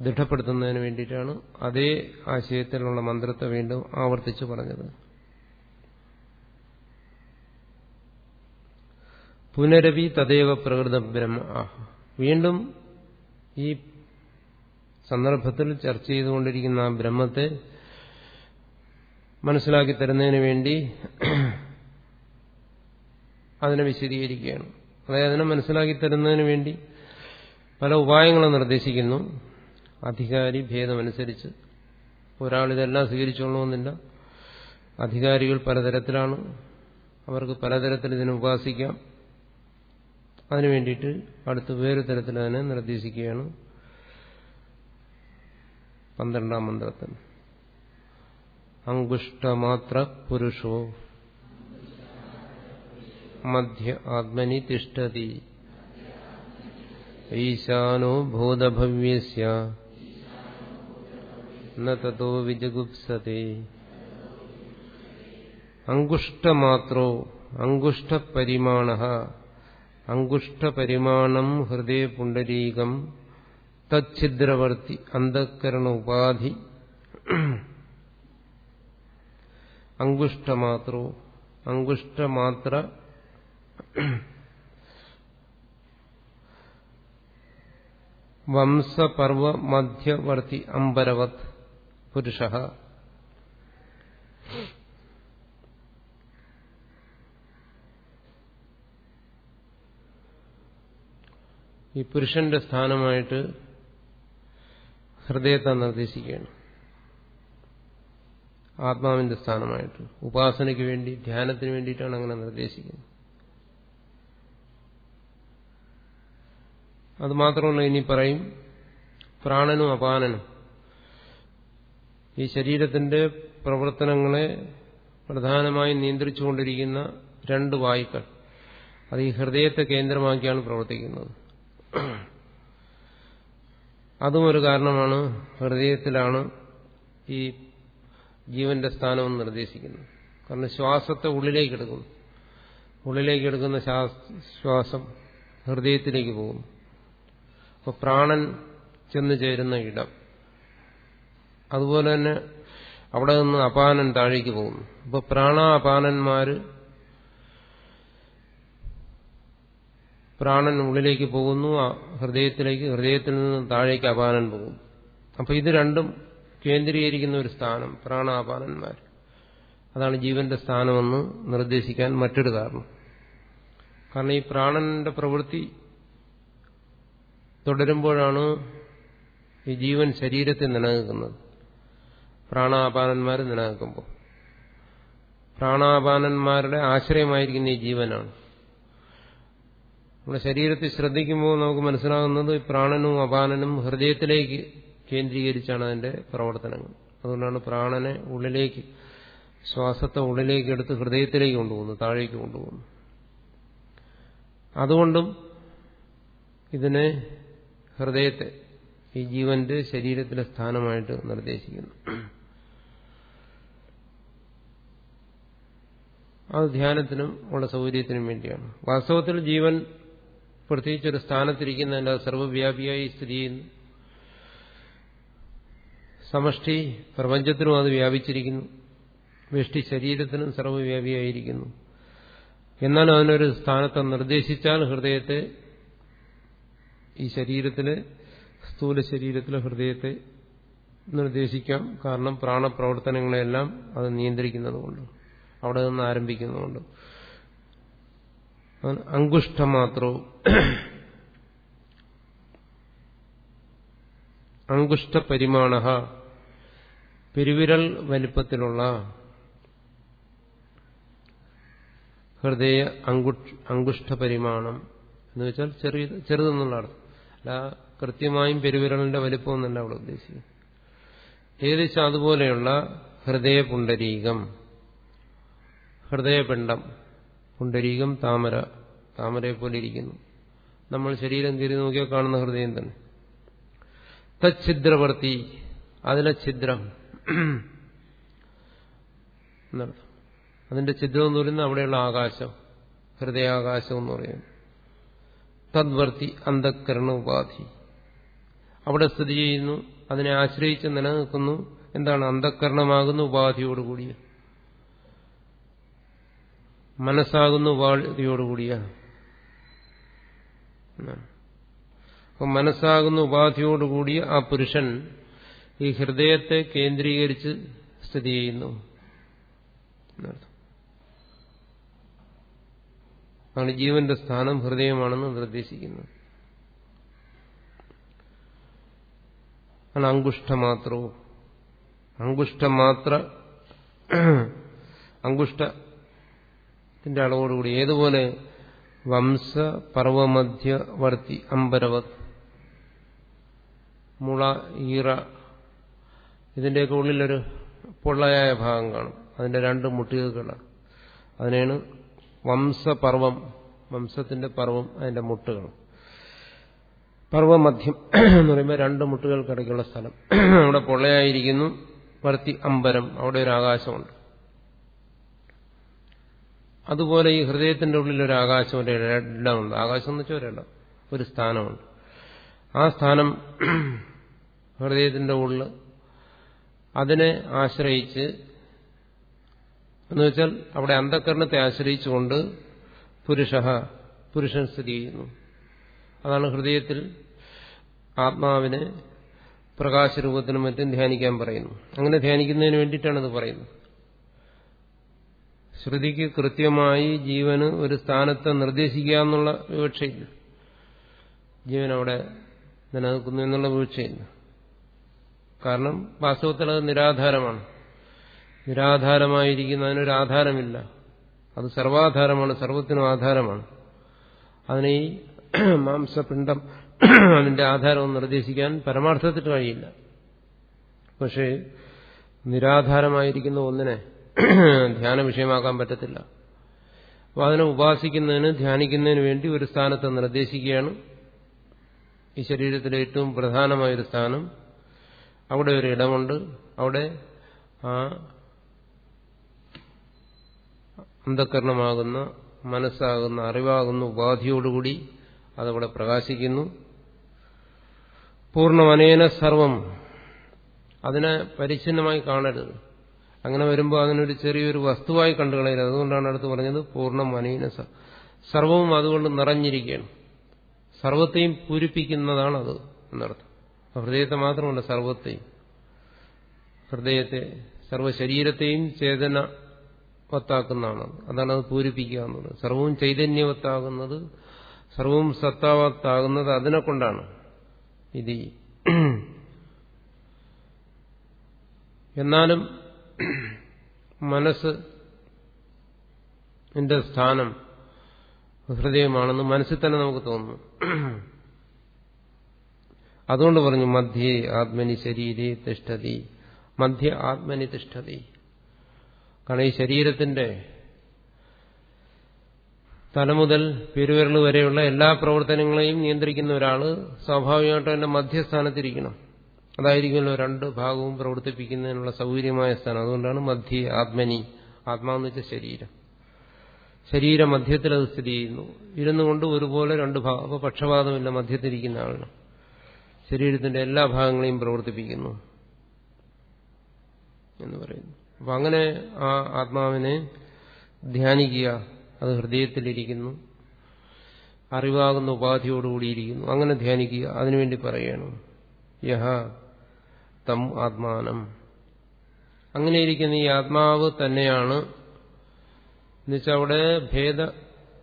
ദൃഢപ്പെടുത്തുന്നതിന് വേണ്ടിയിട്ടാണ് അതേ ആശയത്തിലുള്ള മന്ത്രത്തെ വീണ്ടും ആവർത്തിച്ചു പറഞ്ഞത്. പുനരവി തദേവ പ്രകൃത ബ്രഹ്മ. വീണ്ടും ഈ സന്ദർഭത്തിൽ ചർച്ച ചെയ്തുകൊണ്ടിരിക്കുന്ന ആ ബ്രഹ്മത്തെ മനസ്സിലാക്കി തരുന്നതിന് വേണ്ടി അതിനെ വിശദീകരിക്കുകയാണ്. അതായത് അതിനെ മനസ്സിലാക്കി തരുന്നതിന് വേണ്ടി പല ഉപായങ്ങളും നിർദ്ദേശിക്കുന്നു. അധികാരി ഭേദമനുസരിച്ച്. ഒരാൾ ഇതെല്ലാം സ്വീകരിച്ചോളണമെന്നില്ല. അധികാരികൾ പലതരത്തിലാണ്. അവർക്ക് പലതരത്തിൽ ഇതിനെ ഉപാസിക്കാം. അതിനു വേണ്ടിയിട്ട് അടുത്ത് വേറൊരു തരത്തിൽ അതിനെ നിർദ്ദേശിക്കുകയാണ് പന്ത്രണ്ടാം മന്ത്രത്തിൽ. അങ്കുഷ്ടമാത്ര പുരുഷോ മധ്യ ആത്മനി തിഷ്ടതി ഈശാനോ ഭൂതഭവ്യസ്യ നോ വിജഗുപ്സത്തെ അങ്കുഷ്ടമാത്രോ അങ്കുഷ്ടപരിമാണ അങ്കുഷ്ടപരിമാണം ഹൃദയ പുണ്ടരീകം തച്ഛിദ്രവർത്തി അന്ധകരണ ഉപാധി അങ്കുഷ്ടമാത്രോ അങ്കുഷ്ടമാത്ര വംശപർവ മധ്യവർത്തി പുരുഷ. ഈ പുരുഷന്റെ സ്ഥാനമായിട്ട് ഹൃദയത്തെ നിർദ്ദേശിക്കുകയാണ്. ആത്മാവിന്റെ സ്ഥാനമായിട്ട്. ഉപാസനയ്ക്ക് വേണ്ടി ധ്യാനത്തിന് വേണ്ടിയിട്ടാണ് അങ്ങനെ നിർദ്ദേശിക്കുന്നത്. അത് മാത്രമല്ല ഇനി പറയും പ്രാണനും അപാനനും. ഈ ശരീരത്തിന്റെ പ്രവർത്തനങ്ങളെ പ്രധാനമായും നിയന്ത്രിച്ചുകൊണ്ടിരിക്കുന്ന രണ്ട് വായുക്കൾ. അത് ഈ ഹൃദയത്തെ കേന്ദ്രമാക്കിയാണ് പ്രവർത്തിക്കുന്നത്. [CLEARS THROAT] അതും ഒരു കാരണമാണ്. ഹൃദയത്തിലാണ് ഈ ജീവന്റെ സ്ഥാനവും നിർദ്ദേശിക്കുന്നത്. കാരണം ശ്വാസത്തെ ഉള്ളിലേക്ക് എടുക്കുന്നു. ഉള്ളിലേക്ക് എടുക്കുന്ന ശ്വാസം ഹൃദയത്തിലേക്ക് പോകുന്നു. അപ്പോൾ പ്രാണൻ ചെന്നു ചേരുന്ന ഇടം. അതുപോലെ തന്നെ അവിടെ നിന്ന് അപാനൻ താഴേക്ക് പോകുന്നു. അപ്പോൾ പ്രാണാപാനന്മാര് പ്രാണൻ ഉള്ളിലേക്ക് പോകുന്നു ഹൃദയത്തിലേക്ക് ഹൃദയത്തിൽ നിന്ന് താഴേക്ക് അപാനൻ പോകുന്നു. അപ്പൊ ഇത് രണ്ടും കേന്ദ്രീകരിക്കുന്ന ഒരു സ്ഥാനം പ്രാണാപാനന്മാർ. അതാണ് ജീവന്റെ സ്ഥാനമെന്ന് നിർദ്ദേശിക്കാൻ മറ്റൊരു കാരണം. കാരണം ഈ പ്രാണന്റെ പ്രവൃത്തി തുടരുമ്പോഴാണ് ഈ ജീവൻ ശരീരത്തെ നിലനിൽക്കുന്നത്. പ്രാണാപാനന്മാർ നിലനിൽക്കുമ്പോൾ. പ്രാണാപാനന്മാരുടെ ആശ്രയമായിരിക്കുന്ന ഈ ജീവനാണ്. നമ്മുടെ ശരീരത്തിൽ ശ്രദ്ധിക്കുമ്പോൾ നമുക്ക് മനസ്സിലാകുന്നത് പ്രാണനും അപാനനും ഹൃദയത്തിലേക്ക് കേന്ദ്രീകരിച്ചാണ് അതിന്റെ പ്രവർത്തനങ്ങൾ. അതുകൊണ്ടാണ് പ്രാണനെ ഉള്ളിലേക്ക് ശ്വാസത്തെ ഉള്ളിലേക്ക് എടുത്ത് ഹൃദയത്തിലേക്ക് കൊണ്ടുപോകുന്നു താഴേക്ക് കൊണ്ടുപോകുന്നു അതുകൊണ്ടും ഇതിനെ ഹൃദയത്തെ ഈ ജീവന്റെ ശരീരത്തിലെ സ്ഥാനമായിട്ട് നിർദ്ദേശിക്കുന്നു. അത് ധ്യാനത്തിനും ഉള്ള സൗകര്യത്തിനും വേണ്ടിയാണ്. വാസ്തവത്തിൽ ജീവൻ പ്രത്യേകിച്ച് ഒരു സ്ഥാനത്തിരിക്കുന്നതിന്റെ അത് സർവവ്യാപിയായി സ്ഥിതി ചെയ്യുന്നു. സമഷ്ടി പ്രപഞ്ചത്തിനും അത് വ്യാപിച്ചിരിക്കുന്നു. വ്യഷ്ടി ശരീരത്തിനും സർവവ്യാപിയായിരിക്കുന്നു എന്നാൽ അതിനൊരു സ്ഥാനത്തെ നിർദ്ദേശിച്ചാൽ ഹൃദയത്തെ ഈ ശരീരത്തിലെ സ്ഥൂല ശരീരത്തിലെ ഹൃദയത്തെ നിർദ്ദേശിക്കാം. കാരണം പ്രാണപ്രവർത്തനങ്ങളെല്ലാം അത് നിയന്ത്രിക്കുന്നതുകൊണ്ട് അവിടെ നിന്ന് ആരംഭിക്കുന്നതുകൊണ്ട്. അങ്കുഷ്ടമാത്രവും അങ്കുഷ്ടപരിമാണ പെരുവിരൽ വലിപ്പത്തിലുള്ള ഹൃദയ അങ്കുഷ്ടപരിമാണം എന്ന് വെച്ചാൽ ചെറിയ ചെറുതെന്നുള്ള അല്ല കൃത്യമായും പെരുവിരലിന്റെ വലിപ്പം എന്നല്ല അവിടെ ഉദ്ദേശിക്കുന്നത്. ഏകദേശം അതുപോലെയുള്ള ഹൃദയപുണ്ടരീകം ഹൃദയപിണ്ഡം പുണ്ടരീകം താമര. താമരയെ പോലെ ഇരിക്കുന്നു. നമ്മൾ ശരീരം തിരി നോക്കിയാൽ കാണുന്ന ഹൃദയം തന്നെ. തച്ഛിദ്രവർത്തി. അതിലെ ഛിദ്രം. അതിന്റെ ഛിദ്രം എന്ന് പറയുന്നത് അവിടെയുള്ള ആകാശം. ഹൃദയാകാശം എന്ന് പറയുന്നത് തദ്വർത്തി അന്ധക്കരണ ഉപാധി. അവിടെ സ്ഥിതി ചെയ്യുന്നു. അതിനെ ആശ്രയിച്ച് നിലനിൽക്കുന്നു. എന്താണ്? അന്ധക്കരണമാകുന്ന ഉപാധിയോടുകൂടിയ മനസ്സാകുന്ന ഉപാധിയോടുകൂടിയ അപ്പൊ മനസ്സാകുന്ന ഉപാധിയോടുകൂടിയ ആ പുരുഷൻ ഈ ഹൃദയത്തെ കേന്ദ്രീകരിച്ച് സ്ഥിതി ചെയ്യുന്നു. ആണ് ജീവന്റെ സ്ഥാനം ഹൃദയമാണെന്ന് നിർദ്ദേശിക്കുന്നത് ആണ് അങ്കുഷ്ടമാത്രവും അങ്കുഷ്ടമാത്ര അങ്കുഷ്ടത്തിന്റെ അളവോടുകൂടി ഏതുപോലെ? വംശ പർവമധ്യവർത്തി അമ്പരവത്. മുള ഈറ. ഇതിന്റെയൊക്കെ ഉള്ളിലൊരു പൊള്ളയായ ഭാഗം കാണും. അതിന്റെ രണ്ട് മുട്ടുകളാണ് അതിനാണ് വംശപർവം വംശത്തിന്റെ പർവം അതിന്റെ മുട്ടുകൾ. പർവമധ്യം എന്ന് പറയുമ്പോൾ രണ്ട് മുട്ടുകൾക്കിടയ്ക്കുള്ള സ്ഥലം. അവിടെ പൊള്ളയായിരിക്കുന്നു വർത്തി അമ്പരം. അവിടെ ഒരു ആകാശമുണ്ട്. അതുപോലെ ഈ ഹൃദയത്തിന്റെ ഉള്ളിൽ ഒരു ആകാശം ഒരു ഇടമുണ്ട് ആകാശം എന്ന് വെച്ചാൽ ഒരിടം ഒരു സ്ഥാനമുണ്ട്. ആ സ്ഥാനം [CLEARS THROAT] ഹൃദയത്തിന്റെ ഉള്ളിൽ അതിനെ ആശ്രയിച്ച് എന്ന് വെച്ചാൽ അവിടെ അന്ധകരണത്തെ ആശ്രയിച്ചുകൊണ്ട് പുരുഷ പുരുഷൻ സ്ഥിതി ചെയ്യുന്നു. അതാണ് ഹൃദയത്തിൽ ആത്മാവിനെ പ്രകാശരൂപത്തിനും മറ്റും ധ്യാനിക്കാൻ പറയുന്നു. അങ്ങനെ ധ്യാനിക്കുന്നതിന് വേണ്ടിയിട്ടാണ് ഇത് പറയുന്നത്. ശ്രുതിക്ക് കൃത്യമായി ജീവന് ഒരു സ്ഥാനത്തെ നിർദ്ദേശിക്കുക എന്നുള്ള വിവക്ഷയില്ല. ജീവൻ അവിടെ നിലനിൽക്കുന്നു എന്നുള്ള വീഴ്ചയില്ല കാരണം വാസ്തവത്തിൽ അത് നിരാധാരമാണ്. നിരാധാരമായിരിക്കുന്നതിനൊരു ആധാരമില്ല. അത് സർവാധാരമാണ് സർവത്തിനും ആധാരമാണ്. അതിനെ ഈ [CLEARS THROAT] മാംസപിണ്ഡം [CLEARS THROAT] അതിന്റെ ആധാരം നിർദ്ദേശിക്കാൻ പരമാർത്ഥത്തിന് കഴിയില്ല. പക്ഷേ നിരാധാരമായിരിക്കുന്ന ഒന്നിനെ ധ്യാന വിഷയമാക്കാൻ പറ്റത്തില്ല. അപ്പോൾ അതിനെ ഉപാസിക്കുന്നതിന് ധ്യാനിക്കുന്നതിന് വേണ്ടി ഒരു സ്ഥാനത്ത് നിർദ്ദേശിക്കുകയാണ്. ഈ ശരീരത്തിലെ ഏറ്റവും പ്രധാനമായൊരു സ്ഥാനം. അവിടെ ഒരു ഇടമുണ്ട്. അവിടെ ആ അന്ധകരണമാകുന്ന മനസ്സാകുന്ന അറിവാകുന്ന ഉപാധിയോടുകൂടി അതവിടെ പ്രകാശിക്കുന്നു. പൂർണമനേന സർവം. അതിനെ പരിച്ഛിന്നമായി കാണരുത്. അങ്ങനെ വരുമ്പോൾ അതിനൊരു ചെറിയൊരു വസ്തുവായി കണ്ടുകളയരുത് അതുകൊണ്ടാണ് അടുത്ത് പറഞ്ഞത് പൂർണം അനീനസ സർവവും അതുകൊണ്ട് നിറഞ്ഞിരിക്കുകയാണ്. സർവത്തെയും പൂരിപ്പിക്കുന്നതാണത് എന്നർത്ഥം. ഹൃദയത്തെ മാത്രമല്ല സർവത്തെയും. ഹൃദയത്തെ സർവശരീരത്തെയും ചേതന വത്താക്കുന്നതാണ് അതാണ് അത് പൂരിപ്പിക്കുക എന്നുള്ളത്. സർവവും ചൈതന്യവത്താകുന്നത് സർവവും സത്താവത്താകുന്നത് അതിനെ കൊണ്ടാണ് ഇത്. [CLEARS THROAT] എന്നാലും [CLEARS THROAT] മനസ്സ് എന്റെ സ്ഥാനം ഹൃദയമാണെന്ന് മനസ്സിൽ തന്നെ നമുക്ക് തോന്നുന്നു. [CLEARS THROAT] അതുകൊണ്ട് പറഞ്ഞു മധ്യേ ആത്മനി ശരീരേ തിഷ്ഠതി മധ്യ ആത്മനി തിഷ്ഠതി. കാരണം ഈ ശരീരത്തിന്റെ തലമുതൽ പെരുവിരൽ വരെയുള്ള എല്ലാ പ്രവർത്തനങ്ങളെയും നിയന്ത്രിക്കുന്ന ഒരാൾ സ്വാഭാവികമായിട്ടും എന്റെ മധ്യസ്ഥാനത്തിരിക്കണം. അതായിരിക്കുമല്ലോ രണ്ട് ഭാഗവും പ്രവർത്തിപ്പിക്കുന്നതിനുള്ള സൗകര്യമായ സ്ഥാനം. അതുകൊണ്ടാണ് മധ്യ ആത്മനി. ആത്മാവെന്ന് വെച്ച ശരീരം. ശരീരമധ്യത്തിൽ അത് സ്ഥിതി ചെയ്യുന്നു. ഇരുന്നു കൊണ്ട് ഒരുപോലെ രണ്ട് ഭാഗം അപ്പോൾ പക്ഷപാതമില്ല മധ്യത്തിരിക്കുന്ന ആളാണ്. ശരീരത്തിന്റെ എല്ലാ ഭാഗങ്ങളെയും പ്രവർത്തിപ്പിക്കുന്നു എന്ന് പറയുന്നു. അപ്പം അങ്ങനെ ആ ആത്മാവിനെ ധ്യാനിക്കുക. അത് ഹൃദയത്തിലിരിക്കുന്നു. അറിവാകുന്ന ഉപാധിയോടുകൂടിയിരിക്കുന്നു അങ്ങനെ ധ്യാനിക്കുക. അതിനുവേണ്ടി പറയുകയാണ് യഹ തം ആത്മാനം. അങ്ങനെയിരിക്കുന്ന ഈ ആത്മാവ് തന്നെയാണ്. എന്നുവെച്ചാൽ അവിടെ ഭേദ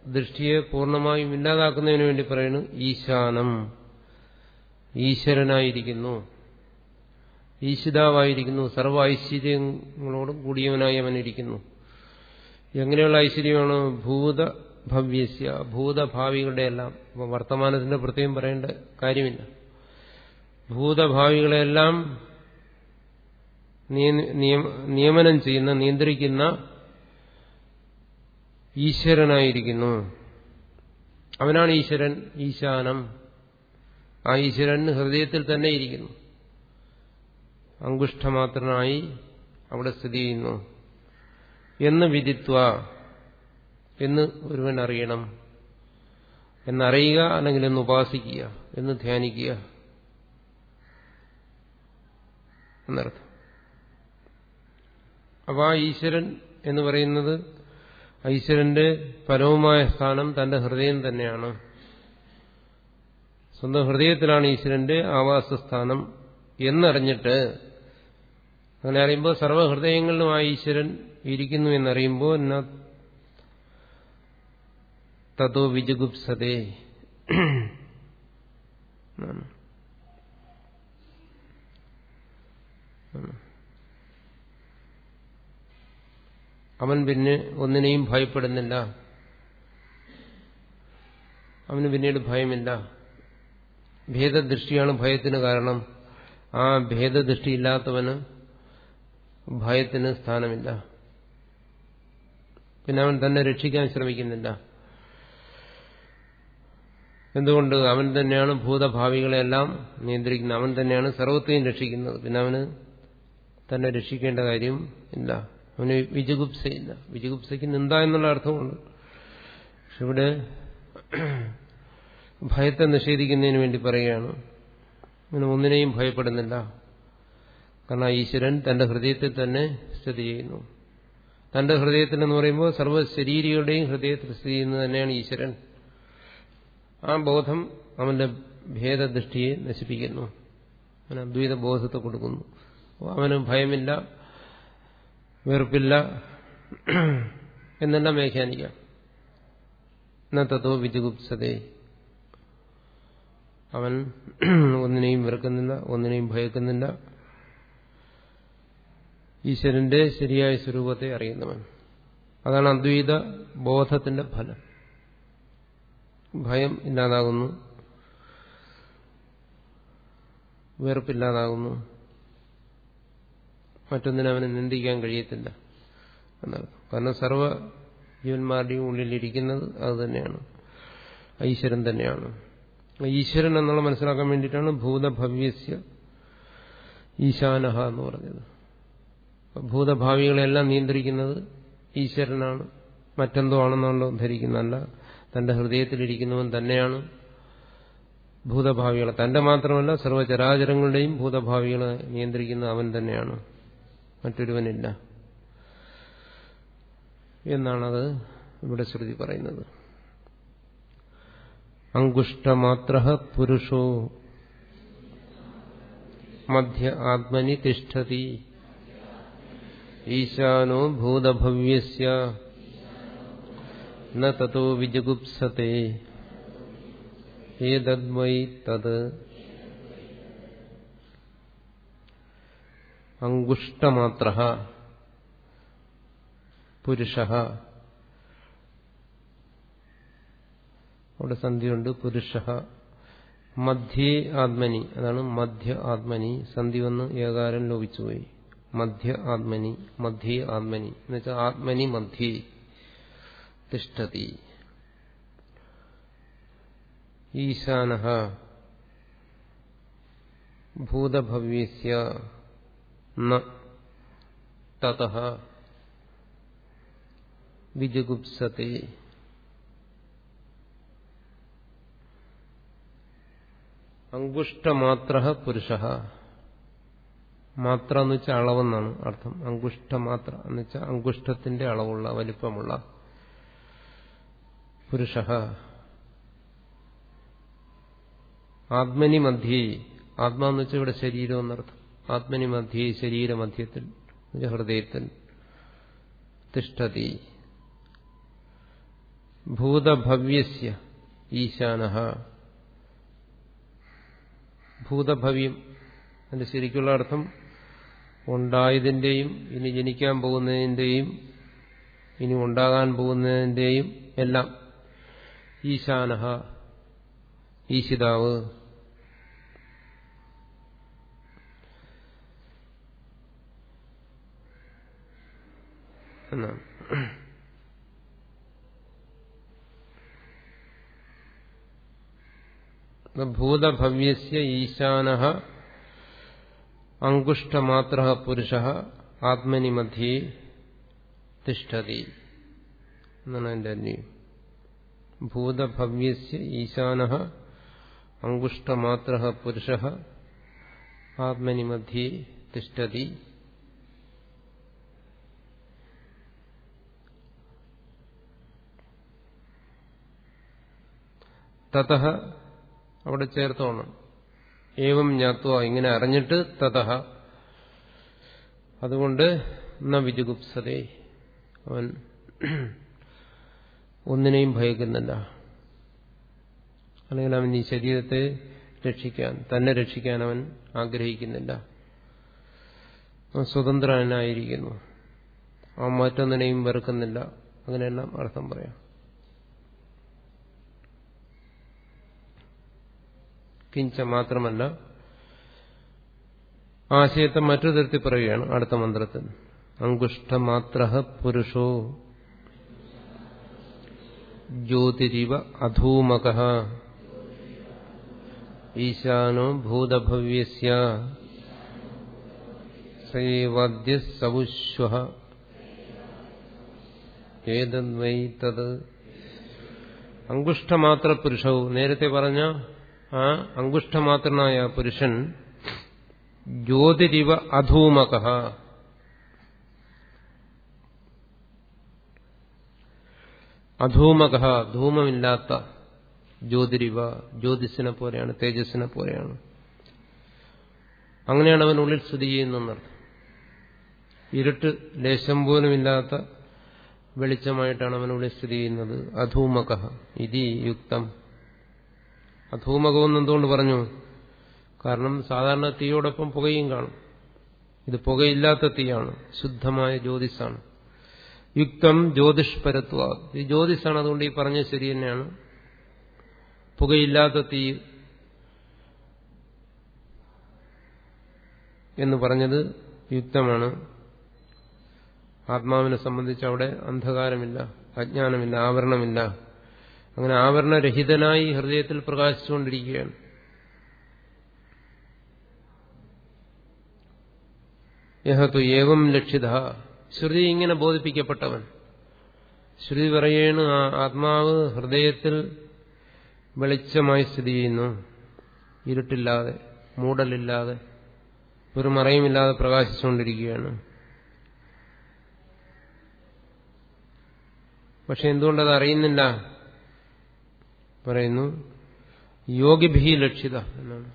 ദൃഷ്ടിയെ പൂർണമായും ഇല്ലാതാക്കുന്നതിന് വേണ്ടി പറയുന്നു ഈശാനം. ഈശ്വരനായിരിക്കുന്നു. ഈശിതാവായിരിക്കുന്നു. സർവ ഐശ്വര്യങ്ങളോടും കൂടിയവനായി അവനിരിക്കുന്നു. എങ്ങനെയുള്ള ഐശ്വര്യമാണ്? ഭൂത ഭവ്യസ്യ ഭൂതഭാവികളുടെ എല്ലാം. വർത്തമാനത്തിന്റെ പ്രത്യേകം പറയേണ്ട കാര്യമില്ല. ഭൂതഭാവികളെല്ലാം നിയമനം ചെയ്യുന്ന നിയന്ത്രിക്കുന്ന ഈശ്വരനായിരിക്കുന്നു. അവനാണ് ഈശ്വരൻ ഈശാനം. ആ ഈശ്വരൻ ഹൃദയത്തിൽ തന്നെ ഇരിക്കുന്നു. അങ്കുഷ്ഠമാത്രനായി അവിടെ സ്ഥിതി ചെയ്യുന്നു. എന്ന് വിധിത്വ എന്ന് ഒരുവൻ അറിയണം. എന്നറിയുക അല്ലെങ്കിൽ എന്ന് ഉപാസിക്കുക എന്ന് ധ്യാനിക്കുക. എന്നർത്ഥം. അപ്പൊ ആ ഈശ്വരൻ എന്ന് പറയുന്നത് ഈശ്വരന്റെ പരമമായ സ്ഥാനം തന്റെ ഹൃദയം തന്നെയാണ്. സ്വന്തം ഹൃദയത്തിലാണ് ഈശ്വരന്റെ ആവാസസ്ഥാനം എന്നറിഞ്ഞിട്ട് അങ്ങനെ അറിയുമ്പോൾ സർവഹൃദയങ്ങളിലും ആ ഈശ്വരൻ ഇരിക്കുന്നു എന്നറിയുമ്പോൾ എന്നാ തതോ വിജുഗുപ്സതേ. [CLEARS THROAT] അവൻ പിന്നെ ഒന്നിനെയും ഭയപ്പെടുന്നില്ല. അവന് പിന്നീട് ഭയമില്ല. ഭേദദൃഷ്ടിയാണ് ഭയത്തിന് കാരണം. ആ ഭേദദൃഷ്ടിയില്ലാത്തവന് ഭയത്തിന് സ്ഥാനമില്ല. പിന്നെ അവൻ തന്നെ രക്ഷിക്കാൻ ശ്രമിക്കുന്നില്ല. എന്തുകൊണ്ട്? അവൻ തന്നെയാണ് ഭൂതഭാവികളെല്ലാം നിയന്ത്രിക്കുന്നത്. അവൻ തന്നെയാണ് സർവത്തെയും രക്ഷിക്കുന്നത്. പിന്നെ അവന് തന്നെ രക്ഷിക്കേണ്ട കാര്യം ഇല്ല അവന് വിജുഗുപ്സയില്ല വിജുഗുപ്സയ്ക്ക് നിന്ദ എന്നുള്ള അർത്ഥമുണ്ട്. പക്ഷെ ഇവിടെ ഭയത്തെ നിഷേധിക്കുന്നതിന് വേണ്ടി പറയുകയാണ്. അങ്ങനെ ഒന്നിനെയും ഭയപ്പെടുന്നില്ല. കാരണം ഈശ്വരൻ തന്റെ ഹൃദയത്തിൽ തന്നെ സ്ഥിതി ചെയ്യുന്നു. തന്റെ ഹൃദയത്തിൽ എന്ന് പറയുമ്പോൾ സർവ ശരീരികളുടെയും ഹൃദയത്തിൽ സ്ഥിതി ചെയ്യുന്നത് തന്നെയാണ് ഈശ്വരൻ. ആ ബോധം അവന്റെ ഭേദദൃഷ്ടിയെ നശിപ്പിക്കുന്നു. അവൻ അദ്വൈത ബോധത്തെ കൊടുക്കുന്നു. അവന് ഭയമില്ല വെറുപ്പില്ല എന്നെല്ലാം വ്യാഖ്യാനിക്കാം. എന്നത്തോ വിജുഗുപ്സതേ അവൻ ഒന്നിനെയും വെറുക്കുന്നില്ല ഒന്നിനെയും ഭയക്കുന്നില്ല. ഈശ്വരന്റെ ശരിയായ സ്വരൂപത്തെ അറിയുന്നവൻ. അതാണ് അദ്വൈത ബോധത്തിന്റെ ഫലം. ഭയം ഇല്ലാതാകുന്നു വെറുപ്പില്ലാതാകുന്നു. മറ്റൊന്നിനെ അവനെ നിന്ദിക്കാൻ കഴിയത്തില്ല എന്നാണ് കാരണം സർവ ജീവന്മാരുടെയും ഉള്ളിലിരിക്കുന്നത് അത് തന്നെയാണ്. ഈശ്വരൻ തന്നെയാണ്. ഈശ്വരൻ എന്നുള്ള മനസ്സിലാക്കാൻ വേണ്ടിയിട്ടാണ് ഭൂതഭവ്യസ്യ ഈശാനഹ എന്ന് പറഞ്ഞത്. ഭൂതഭാവികളെല്ലാം നിയന്ത്രിക്കുന്നത് ഈശ്വരനാണ്. മറ്റെന്തോ ആണെന്നാണല്ലോ ധരിക്കുന്നതല്ല. തന്റെ ഹൃദയത്തിലിരിക്കുന്നവൻ തന്നെയാണ് ഭൂതഭാവികളെ. തന്റെ മാത്രമല്ല സർവചരാചരങ്ങളുടെയും ഭൂതഭാവികളെ നിയന്ത്രിക്കുന്ന അവൻ തന്നെയാണ്. മറ്റൊരുവനില്ല. എന്നാണത് ഇവിടെ ശ്രുതി പറയുന്നത്. അങ്കുഷ്ടമാത്ര പുരുഷോ മധ്യ ആത്മനി തിഷ്ഠതി. ഈശാനോ ഭൂതഭവ്യസ്യ. ന തോ വിജുഗുപ്സത്തെ. ഏതദ്വൈ തത്. അങ്കുഷ്ടമാത്ര പുരുഷ. അവിടെ സന്ധിയുണ്ട് പുരുഷ. മധ്യേ ആത്മനി. അതാണ് മധ്യ ആത്മനി. സന്ധി വന്ന് ഏകാരം ലോപിച്ചുപോയി. മധ്യ ആത്മനി മധ്യേ ആത്മനി. എന്നുവെച്ചാൽ ആത്മനി മധ്യേ തിഷ്ഠതി. ഈശാന ഭൂതഭവ്യസ്യ തത. വിജുഗുപ്സത്തെ അങ്കുഷ്ടമാത്ര പുരുഷ. മാത്ര എന്ന് വെച്ചാൽ അളവെന്നാണ് അർത്ഥം. അങ്കുഷ്ടമാത്ര എന്ന് വെച്ചാൽ അങ്കുഷ്ടത്തിന്റെ അളവുള്ള വലിപ്പമുള്ള പുരുഷ. ആത്മനി മധ്യേ ആത്മാന്ന് വെച്ചാൽ ഇവിടെ ശരീരം എന്നർത്ഥം. ആത്മനി മധ്യേ ശരീരമധ്യത്തിൽ ഹൃദയത്തിൽ തിഷ്ടതി ഭൂതഭവ്യസ്യ ഈശാന ഭൂതഭവ്യം അതിന്റെ ശരിക്കുള്ള അർത്ഥം ഉണ്ടായതിന്റെയും ഇനി ജനിക്കാൻ പോകുന്നതിന്റെയും ഇനി ഉണ്ടാകാൻ പോകുന്നതിന്റെയും എല്ലാം ഈശാന ഈശിതാവ്. എന്നാണ് ഭൂതഭവ്യസ്യ ഈശാന അങ്കുഷ്ടമാത്ര പുരുഷ ആത്മനി മധ്യേ തിഷ്ടതി എന്നാണ് എന്റെ അന്യം ഭൂതഭവ്യസ്യ ഈശാന അങ്കുഷ്ടമാത്ര പുരുഷ ആത്മനി മധ്യേ തിഷ്ടതി തത അവിടെ ചേർത്തോണം. ഏവം ജ്ഞാത്വ ഇങ്ങനെ അറിഞ്ഞിട്ട് തതഹ അതുകൊണ്ട് ന വിജുഗുപ്സതേ. അവൻ ഒന്നിനെയും ഭയക്കുന്നില്ല. അല്ലെങ്കിൽ അവൻ ഈ ശരീരത്തെ രക്ഷിക്കാൻ തന്നെ രക്ഷിക്കാൻ അവൻ ആഗ്രഹിക്കുന്നില്ല. സ്വതന്ത്രനായിരിക്കുന്നു. ആ മറ്റൊന്നിനെയും വെറുക്കുന്നില്ല. അങ്ങനെയെല്ലാം അർത്ഥം പറയാം. കിഞ്ച മാത്രമല്ല ആശയത്തെ മറ്റൊരു തരത്തിൽ പറയുകയാണ് അടുത്ത മന്ത്രത്തിൽ. അങ്കുഷ്ടമാത്ര പുരുഷോ ജ്യോതിരിവ അധൂമക ഈശാനോ ഭൂതഭവ്യസ്യ സൈവാദ്യ സവുശ്വ ഏതദ്വൈ തത്. അങ്കുഷ്ടമാത്ര പുരുഷവും നേരത്തെ പറഞ്ഞ ആ അങ്കുഷ്ടമാത്രനായ പുരുഷൻ ജ്യോതിരിവ അധൂമക. അധൂമക ധൂമമില്ലാത്ത ജ്യോതിരിവ ജ്യോതിസിനെ പോലെയാണ് തേജസ്സിനെ പോലെയാണ്. അങ്ങനെയാണ് അവൻ ഉള്ളിൽ സ്ഥിതി ചെയ്യുന്നർത്ഥം ഇരുട്ട് ലേശം പോലുമില്ലാത്ത വെളിച്ചമായിട്ടാണ് അവനുള്ളിൽ സ്ഥിതി ചെയ്യുന്നത്. അധൂമക ഇതി യുക്തം. അധൂമകമെന്ന് എന്തുകൊണ്ട് പറഞ്ഞു? കാരണം സാധാരണ തീയോടൊപ്പം പുകയും കാണും. ഇത് പുകയില്ലാത്ത തീയാണ് ശുദ്ധമായ ജ്യോതിസാണ് യുക്തം ജ്യോതിഷ്പരത്വ ഈ ജ്യോതിസാണ് അതുകൊണ്ട് ഈ പറഞ്ഞത് ശരി തന്നെയാണ്. പുകയില്ലാത്ത തീ എന്ന് പറഞ്ഞത് യുക്തമാണ്. ആത്മാവിനെ സംബന്ധിച്ച് അവിടെ അന്ധകാരമില്ല അജ്ഞാനമില്ല ആവരണമില്ല. അങ്ങനെ ആവരണരഹിതനായി ഹൃദയത്തിൽ പ്രകാശിച്ചുകൊണ്ടിരിക്കുകയാണ്. യഹത്തു ഏവം ലക്ഷിത. ശ്രുതി ഇങ്ങനെ ബോധിപ്പിക്കപ്പെട്ടവൻ. ശ്രുതി പറയാണ് ആ ആത്മാവ് ഹൃദയത്തിൽ വെളിച്ചമായി സ്ഥിതി ചെയ്യുന്നു. ഇരുട്ടില്ലാതെ മൂടലില്ലാതെ ഒരു മറയുമില്ലാതെ പ്രകാശിച്ചുകൊണ്ടിരിക്കുകയാണ്. പക്ഷെ എന്തുകൊണ്ടത് അറിയുന്നില്ല? പറയുന്നു യോഗിഭി ലക്ഷിത എന്നാണ്.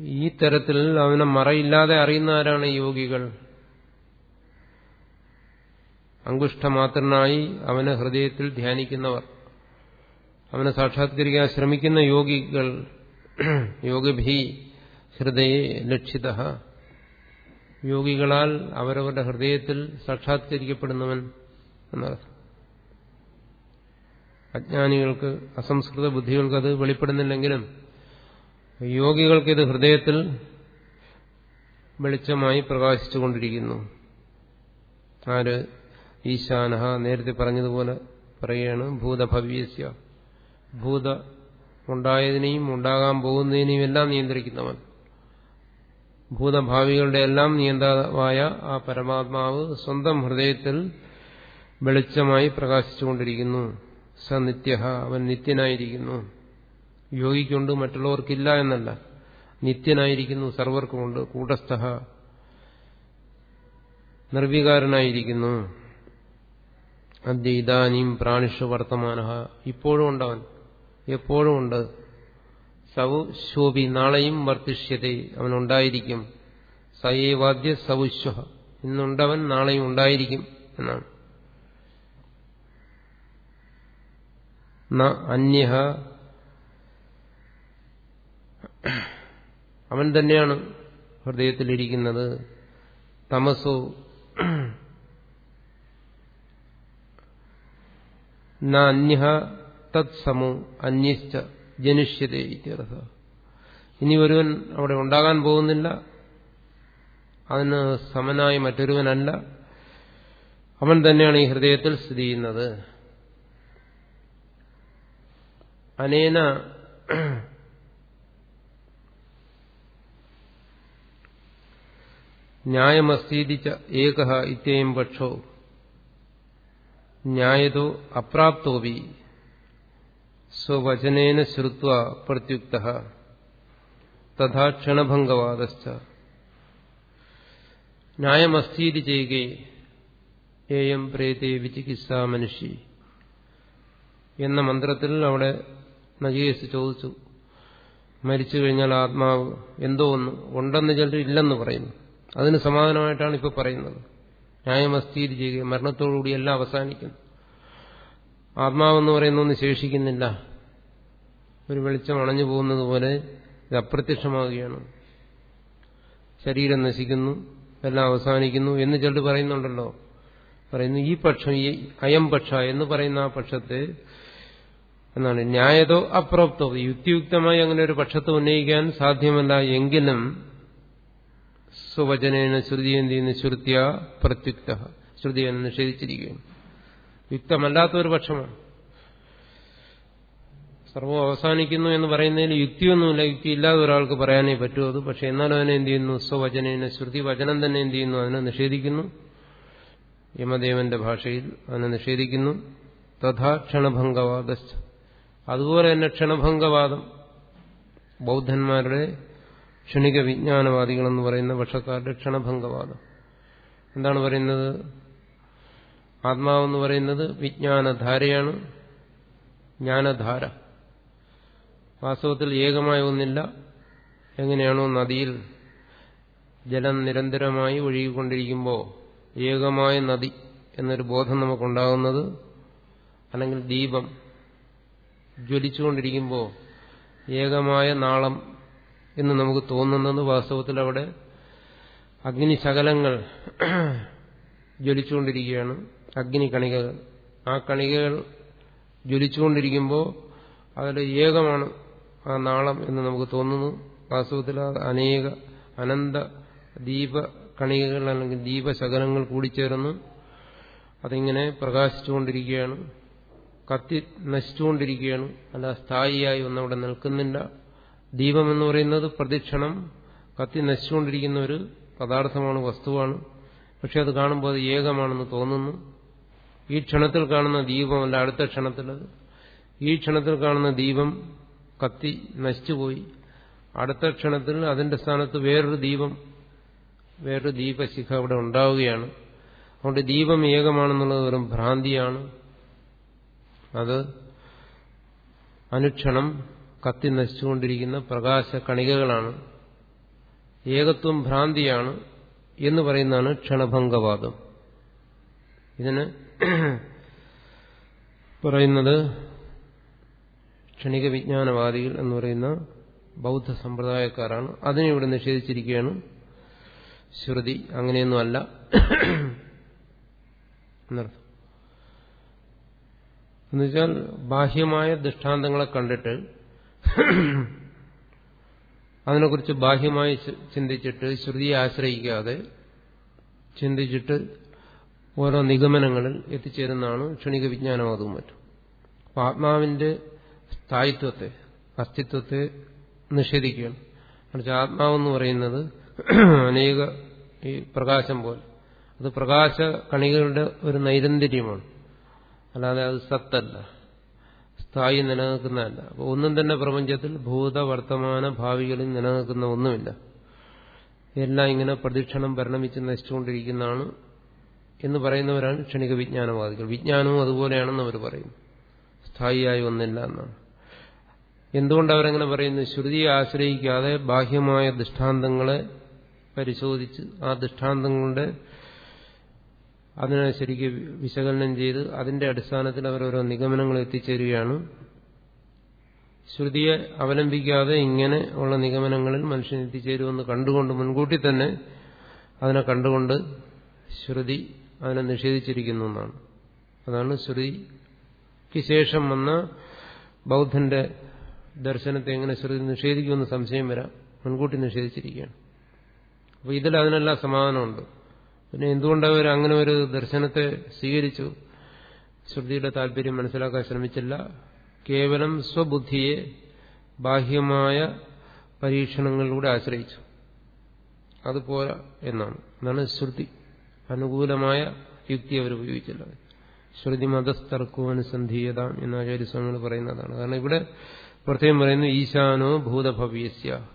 ഈ തരത്തിൽ അവനെ മറയില്ലാതെ അറിയുന്ന ആരാണ് യോഗികൾ? അങ്കുഷ്ടമാത്രനായി അവനെ ഹൃദയത്തിൽ ധ്യാനിക്കുന്നവർ. അവനെ സാക്ഷാത്കരിക്കാൻ ശ്രമിക്കുന്ന യോഗികൾ യോഗിഭി ഹൃദയെ ലക്ഷിത. യോഗികളാൽ അവരവരുടെ ഹൃദയത്തിൽ സാക്ഷാത്കരിക്കപ്പെടുന്നവൻ എന്നർത്ഥം. അജ്ഞാനികൾക്ക് അസംസ്കൃത ബുദ്ധികൾക്ക് അത് വെളിപ്പെടുന്നില്ലെങ്കിലും യോഗികൾക്ക് ഇത് ഹൃദയത്തിൽ വെളിച്ചമായി പ്രകാശിച്ചുകൊണ്ടിരിക്കുന്നു. ആര്? ഈശാനഹ നേരത്തെ പറഞ്ഞതുപോലെ പറയുകയാണ് ഭൂതഭവ്യസ്യ. ഭൂത ഉണ്ടായതിനെയും ഉണ്ടാകാൻ പോകുന്നതിനെയും എല്ലാം നിയന്ത്രിക്കുന്നവൻ. ഭൂതഭാവികളുടെ എല്ലാം നിയന്താവായ ആ പരമാത്മാവ് സ്വന്തം ഹൃദയത്തിൽ വെളിച്ചമായി പ്രകാശിച്ചുകൊണ്ടിരിക്കുന്നു. സ നിത്യ അവൻ നിത്യനായിരിക്കുന്നു. യോഗിക്കുണ്ട് മറ്റുള്ളവർക്കില്ല എന്നല്ല. നിത്യനായിരിക്കുന്നു സർവർക്കുമുണ്ട് കൂടസ്ഥ നിർവികാരനായിരിക്കുന്നു. അദ്യ ഇതാനിയും പ്രാണിഷു വർത്തമാന ഇപ്പോഴും ഉണ്ടവൻ എപ്പോഴും ഉണ്ട്. സൗശോഭി ശോഭി നാളെയും വർത്തിഷ്യതേ അവനുണ്ടായിരിക്കും സയേവാദ്യ സൗശ്വ ഇന്നുണ്ടവൻ നാളെയും ഉണ്ടായിരിക്കും എന്നാണ്. അന്യ അവൻ തന്നെയാണ് ഹൃദയത്തിലിരിക്കുന്നത്. തമസോ. ന അന്യ തത്സമോ അന്യശ്ച ജനിഷ്യതേ ഇത്യർത്ഥ ഇനി ഒരുവൻ അവിടെ ഉണ്ടാകാൻ പോകുന്നില്ല. അതിന് സമനായി മറ്റൊരുവനല്ല. അവൻ തന്നെയാണ് ഈ ഹൃദയത്തിൽ സ്ഥിതി ചെയ്യുന്നത്. അനേന ന്യായമസ്തീതിച്ച ഏക ഇത്യം പക്ഷോ ന്യായതോ അപ്രാപ്തോപി സ്വവചനേന ശ്രുത്വ പ്രത്യുക്ത തഥാ ക്ഷണഭംഗവാദശ്ച ന്യായമസ്തീതി ചെയ്യുകേ ഏയം പ്രേതേ വിചികിത്സ മനുഷ്യ എന്ന മന്ത്രത്തിൽ അവിടെ നജീസ് ചോദിച്ചു മരിച്ചു കഴിഞ്ഞാൽ ആത്മാവ് എന്തോ ഒന്ന് ഉണ്ടെന്ന് ചിലർ ഇല്ലെന്ന് പറയുന്നു. അതിന് സമാധാനമായിട്ടാണ് ഇപ്പോൾ പറയുന്നത്. ന്യായമസ്തീതി ചെയ്യുക മരണത്തോടുകൂടി എല്ലാം അവസാനിക്കുന്നു ആത്മാവെന്ന് പറയുന്ന ഒന്ന് ശേഷിക്കുന്നില്ല. ഒരു വെളിച്ചം അണഞ്ഞു പോകുന്നത് പോലെ ഇത് അപ്രത്യക്ഷമാവുകയാണ്. ശരീരം നശിക്കുന്നു എല്ലാം അവസാനിക്കുന്നു എന്ന് ചിലർ പറയുന്നുണ്ടല്ലോ. പറയുന്നു ഈ പക്ഷം ഈ അയം പക്ഷ എന്ന് പറയുന്ന ആ പക്ഷത്തെ എന്നാണ്. ന്യായതോ അപ്രോപ്തോ. യുക്തിയുക്തമായി അങ്ങനെ ഒരു പക്ഷത്ത് ഉന്നയിക്കാൻ സാധ്യമല്ല എങ്കിലും സുവചനേന ശ്രുതി എന്ത് ശ്രുതിയ പ്രത്യുക്ത. ശ്രുതി എന്ന് നിഷേധിച്ചിരിക്കുകയാണ്. യുക്തമല്ലാത്ത ഒരു പക്ഷമാണ്. സർവം അവസാനിക്കുന്നു എന്ന് പറയുന്നതിൽ യുക്തിയൊന്നുമില്ല. യുക്തി ഇല്ലാതെ ഒരാൾക്ക് പറയാനേ പറ്റൂ അത്. പക്ഷെ എന്നാലും അതിനെ എന്ത് ചെയ്യുന്നു? സ്വവചനേന ശ്രുതി വചനം തന്നെ എന്ത് ചെയ്യുന്നു? അതിനെ നിഷേധിക്കുന്നു. യമദേവന്റെ ഭാഷയിൽ അതിനെ നിഷേധിക്കുന്നു. തഥാ ക്ഷണഭംഗവാദ അതുപോലെ തന്നെ ക്ഷണഭംഗവാദം. ബൗദ്ധന്മാരുടെ ക്ഷണിക വിജ്ഞാനവാദികളെന്ന് പറയുന്ന പക്ഷക്കാരുടെ ക്ഷണഭംഗവാദം. എന്താണ് പറയുന്നത്? ആത്മാവെന്ന് പറയുന്നത് വിജ്ഞാനധാരയാണ് ജ്ഞാനധാര. വാസ്തവത്തിൽ ഏകമായ ഒന്നില്ല. എങ്ങനെയാണോ നദിയിൽ ജലം നിരന്തരമായി ഒഴുകിക്കൊണ്ടിരിക്കുമ്പോൾ ഏകമായ നദി എന്നൊരു ബോധം നമുക്കുണ്ടാകുന്നത് അല്ലെങ്കിൽ ദീപം. ജ്വലിച്ചുകൊണ്ടിരിക്കുമ്പോൾ ഏകമായ നാളം എന്ന് നമുക്ക് തോന്നുന്നത് വാസ്തവത്തിൽ അവിടെ അഗ്നിശകലങ്ങൾ ജ്വലിച്ചുകൊണ്ടിരിക്കുകയാണ്. അഗ്നി കണികകൾ. ആ കണികകൾ ജ്വലിച്ചുകൊണ്ടിരിക്കുമ്പോൾ അതിൽ ഏകമാണ് ആ നാളം എന്ന് നമുക്ക് തോന്നുന്നു. വാസ്തവത്തിൽ അനേക അനന്ത ദീപ കണികകൾ അല്ലെങ്കിൽ ദീപശകലങ്ങൾ കൂടിച്ചേർന്ന് അതിങ്ങനെ പ്രകാശിച്ചുകൊണ്ടിരിക്കുകയാണ്. കത്തി നശിച്ചുകൊണ്ടിരിക്കുകയാണ്. അല്ല സ്ഥായിയായി ഒന്നും അവിടെ നിൽക്കുന്നില്ല. ദീപം എന്ന് പറയുന്നത് പ്രതിക്ഷണം. കത്തി നശിച്ചുകൊണ്ടിരിക്കുന്ന ഒരു പദാർത്ഥമാണ് വസ്തുവാണ്. പക്ഷെ അത് കാണുമ്പോൾ അത് ഏകമാണെന്ന് തോന്നുന്നു. ഈ ക്ഷണത്തിൽ കാണുന്ന ദീപമല്ല അടുത്ത ക്ഷണത്തിൽ ഈ ക്ഷണത്തിൽ കാണുന്ന ദീപം കത്തി നശിച്ചുപോയി. അടുത്ത ക്ഷണത്തിൽ അതിന്റെ സ്ഥാനത്ത് വേറൊരു ദീപം വേറൊരു ദീപശിഖ അവിടെ ഉണ്ടാവുകയാണ്. അതുകൊണ്ട് ദീപം ഏകമാണെന്നുള്ളത് വെറും ഭ്രാന്തിയാണ്. അത് അനുക്ഷണം കത്തി നശിച്ചുകൊണ്ടിരിക്കുന്ന പ്രകാശ കണികകളാണ്. ഏകത്വം ഭ്രാന്തിയാണ് എന്ന് പറയുന്നതാണ് ക്ഷണഭംഗവാദം. ഇതിന് പറയുന്നത് ക്ഷണിക വിജ്ഞാനവാദികൾ എന്ന് പറയുന്ന ബൗദ്ധ സമ്പ്രദായക്കാരാണ്. അതിനെ ഇവിടെ നിഷേധിച്ചിരിക്കുകയാണ് ശ്രുതി. അങ്ങനെയൊന്നുമല്ല. എന്നർത്ഥം. എന്നുവെച്ചാൽ ബാഹ്യമായ ദൃഷ്ടാന്തങ്ങളെ കണ്ടിട്ട് അതിനെക്കുറിച്ച് ബാഹ്യമായി ചിന്തിച്ചിട്ട് ശ്രുതിയെ ആശ്രയിക്കാതെ ചിന്തിച്ചിട്ട് ഓരോ നിഗമനങ്ങളിൽ എത്തിച്ചേരുന്നതാണ് ക്ഷണിക വിജ്ഞാനവാദവും മറ്റും. അപ്പം ആത്മാവിന്റെ സ്ഥായിത്വത്തെ അസ്തിത്വത്തെ നിഷേധിക്കുകയാണ്. മറിച്ച് ആത്മാവെന്ന് പറയുന്നത് അനേക ഈ പ്രകാശം പോലെ. അത് പ്രകാശ കണികളുടെ ഒരു നൈരന്തര്യമാണ് അല്ലാതെ അത് സത്തല്ല. സ്ഥായി നിലനിൽക്കുന്നതല്ല. അപ്പോൾ ഒന്നും തന്നെ പ്രപഞ്ചത്തിൽ ഭൂത വർത്തമാന ഭാവികളിൽ നിലനിൽക്കുന്ന ഒന്നുമില്ല. എല്ലാം ഇങ്ങനെ പ്രദക്ഷിണം പരിണമിച്ച് നശിച്ചുകൊണ്ടിരിക്കുന്നതാണ് എന്ന് പറയുന്നവരാണ് ക്ഷണിക വിജ്ഞാനവാദികൾ. വിജ്ഞാനവും അതുപോലെയാണെന്ന് അവർ പറയും. സ്ഥായിയായി ഒന്നില്ല എന്നാണ്. എന്തുകൊണ്ട് അവരങ്ങനെ പറയുന്നു? ശ്രുതിയെ ആശ്രയിക്കാതെ ബാഹ്യമായ ദൃഷ്ടാന്തങ്ങളെ പരിശോധിച്ച് ആ ദൃഷ്ടാന്തങ്ങളുടെ അതിനെ ശരിക്കും വിശകലനം ചെയ്ത് അതിന്റെ അടിസ്ഥാനത്തിൽ അവർ ഓരോ നിഗമനങ്ങൾ എത്തിച്ചേരുകയാണ്. ശ്രുതിയെ അവലംബിക്കാതെ ഇങ്ങനെ ഉള്ള നിഗമനങ്ങളിൽ മനുഷ്യൻ എത്തിച്ചേരുമെന്ന് കണ്ടുകൊണ്ട് മുൻകൂട്ടി തന്നെ അതിനെ കണ്ടുകൊണ്ട് ശ്രുതി അതിനെ നിഷേധിച്ചിരിക്കുന്നു എന്നാണ്. അതാണ് ശ്രുതിക്ക് ശേഷം വന്ന ബൗദ്ധന്റെ ദർശനത്തെ എങ്ങനെ ശ്രുതി നിഷേധിക്കുമെന്ന് സംശയം വരാം മുൻകൂട്ടി നിഷേധിച്ചിരിക്കുകയാണ്. അപ്പോൾ ഇതിൽ അതിനെല്ലാം സമാധാനമുണ്ട് പിന്നെ എന്തുകൊണ്ട് അവർ അങ്ങനെ ഒരു ദർശനത്തെ സ്വീകരിച്ചു? ശ്രുതിയുടെ താല്പര്യം മനസ്സിലാക്കാൻ ശ്രമിച്ചില്ല. കേവലം സ്വബുദ്ധിയെ ബാഹ്യമായ പരീക്ഷണങ്ങളിലൂടെ ആശ്രയിച്ചു. അതുപോലെ എന്നാണ്. എന്നാണ് ശ്രുതി. അനുകൂലമായ യുക്തി അവർ ഉപയോഗിച്ചില്ല ശ്രുതി മതസ്ഥർക്കവും എന്ന് എന്ന ആചാര്യസ്വാമികൾ പറയുന്നതാണ്. കാരണം ഇവിടെ പ്രത്യേകം പറയുന്നു ഈശാനോ ഭൂതഭവ്യസ്യ.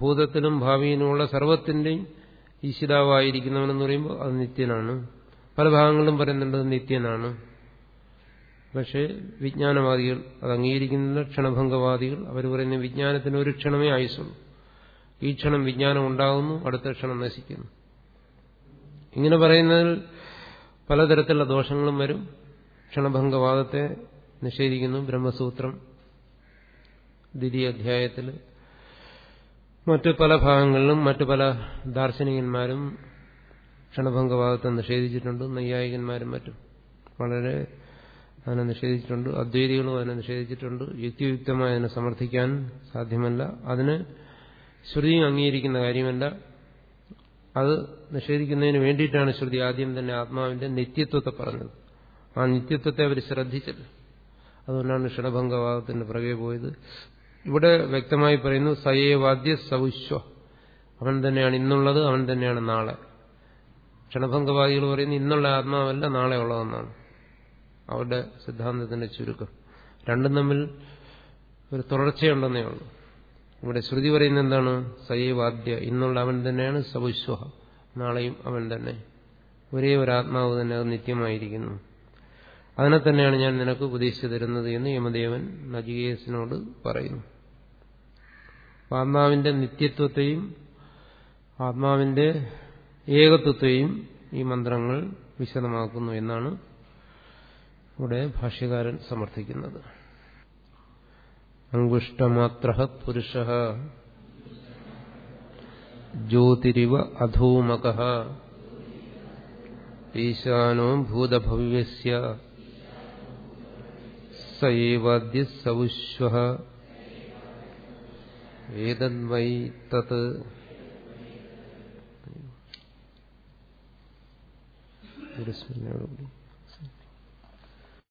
ഭൂതത്തിലും ഭാവിയിലുമുള്ള സർവത്തിന്റെയും ഈശിതാവായിരിക്കുന്നവനെന്ന് പറയുമ്പോൾ അത് നിത്യനാണ്. പല ഭാഗങ്ങളിലും പറയുന്നുണ്ട് നിത്യനാണ്. പക്ഷേ വിജ്ഞാനവാദികൾ അത് അംഗീകരിക്കുന്നില്ല ക്ഷണഭംഗവാദികൾ അവർ പറയുന്ന വിജ്ഞാനത്തിന് ഒരു ക്ഷണമേ ആയുസുള്ളൂ ഈ ക്ഷണം വിജ്ഞാനം ഉണ്ടാകുന്നു അടുത്ത ക്ഷണം നശിക്കുന്നു. ഇങ്ങനെ പറയുന്നതിൽ പലതരത്തിലുള്ള ദോഷങ്ങളും വരും. ക്ഷണഭംഗവാദത്തെ നിഷേധിക്കുന്നു ബ്രഹ്മസൂത്രം ദ്വിതീയ അധ്യായത്തിൽ മറ്റു പല ഭാഗങ്ങളിലും മറ്റു പല ദാർശനികന്മാരും ക്ഷണഭംഗഭാഗത്തെ നിഷേധിച്ചിട്ടുണ്ട് നൈയായികന്മാരും മറ്റും വളരെ അതിനെ നിഷേധിച്ചിട്ടുണ്ട് അദ്വൈതികളും അതിനെ നിഷേധിച്ചിട്ടുണ്ട്. യുക്തിയുക്തമായി അതിനെ സമർത്ഥിക്കാൻ സാധ്യമല്ല. അതിന് ശ്രുതി അംഗീകരിക്കുന്ന കാര്യമല്ല. അത് നിഷേധിക്കുന്നതിന് വേണ്ടിയിട്ടാണ് ശ്രുതി ആദ്യം തന്നെ ആത്മാവിന്റെ നിത്യത്വത്തെ പറഞ്ഞത്. ആ നിത്യത്വത്തെ അവർ ശ്രദ്ധിച്ചത്. അതുകൊണ്ടാണ് ക്ഷണഭംഗവാദത്തിന്റെ പുറകെ പോയത്. ഇവിടെ വ്യക്തമായി പറയുന്നു സയേവാദ്യ സവിശ്വ. അവൻ തന്നെയാണ് ഇന്നുള്ളത് അവൻ തന്നെയാണ് നാളെ. ക്ഷണഭംഗവാദികൾ പറയുന്നു ഇന്നുള്ള ആത്മാവല്ല നാളെ ഉള്ളതെന്നാണ്. അവരുടെ സിദ്ധാന്തത്തിന്റെ ചുരുക്കം. രണ്ടും തമ്മിൽ ഒരു തുടർച്ചയുണ്ടെന്നേ ഉള്ളൂ. ഇവിടെ ശ്രുതി പറയുന്ന എന്താണ്? സയേവാദ്യ ഇന്നുള്ള അവൻ തന്നെയാണ് സവിശ്വ. നാളെയും അവൻ തന്നെ. ഒരേ ഒരു ആത്മാവ് തന്നെ അത് നിത്യമായിരിക്കുന്നു. അതിനെ തന്നെയാണ് ഞാൻ നിനക്ക് ഉപദേശിച്ചു തരുന്നത് എന്ന് യമദേവൻ നജികേസിനോട് പറയുന്നു. ആത്മാവിന്റെ നിത്യത്വത്തെയും ആത്മാവിന്റെ ഏകത്വത്തെയും ഈ മന്ത്രങ്ങൾ വിശദമാക്കുന്നു എന്നാണ് ഇവിടെ ഭാഷ്യകാരൻ സമർത്ഥിക്കുന്നത്. അങ്കുഷ്ടമാത്ര പുരുഷ ജ്യോതിരിവ അധൂമക ഈശാനോ ഭൂതഭവ്യസ്യ സൈവാദ്യ സൗശ്വ ഏതദ്വൈ തത്. ഒരു സ്മരണയോടുകൂടി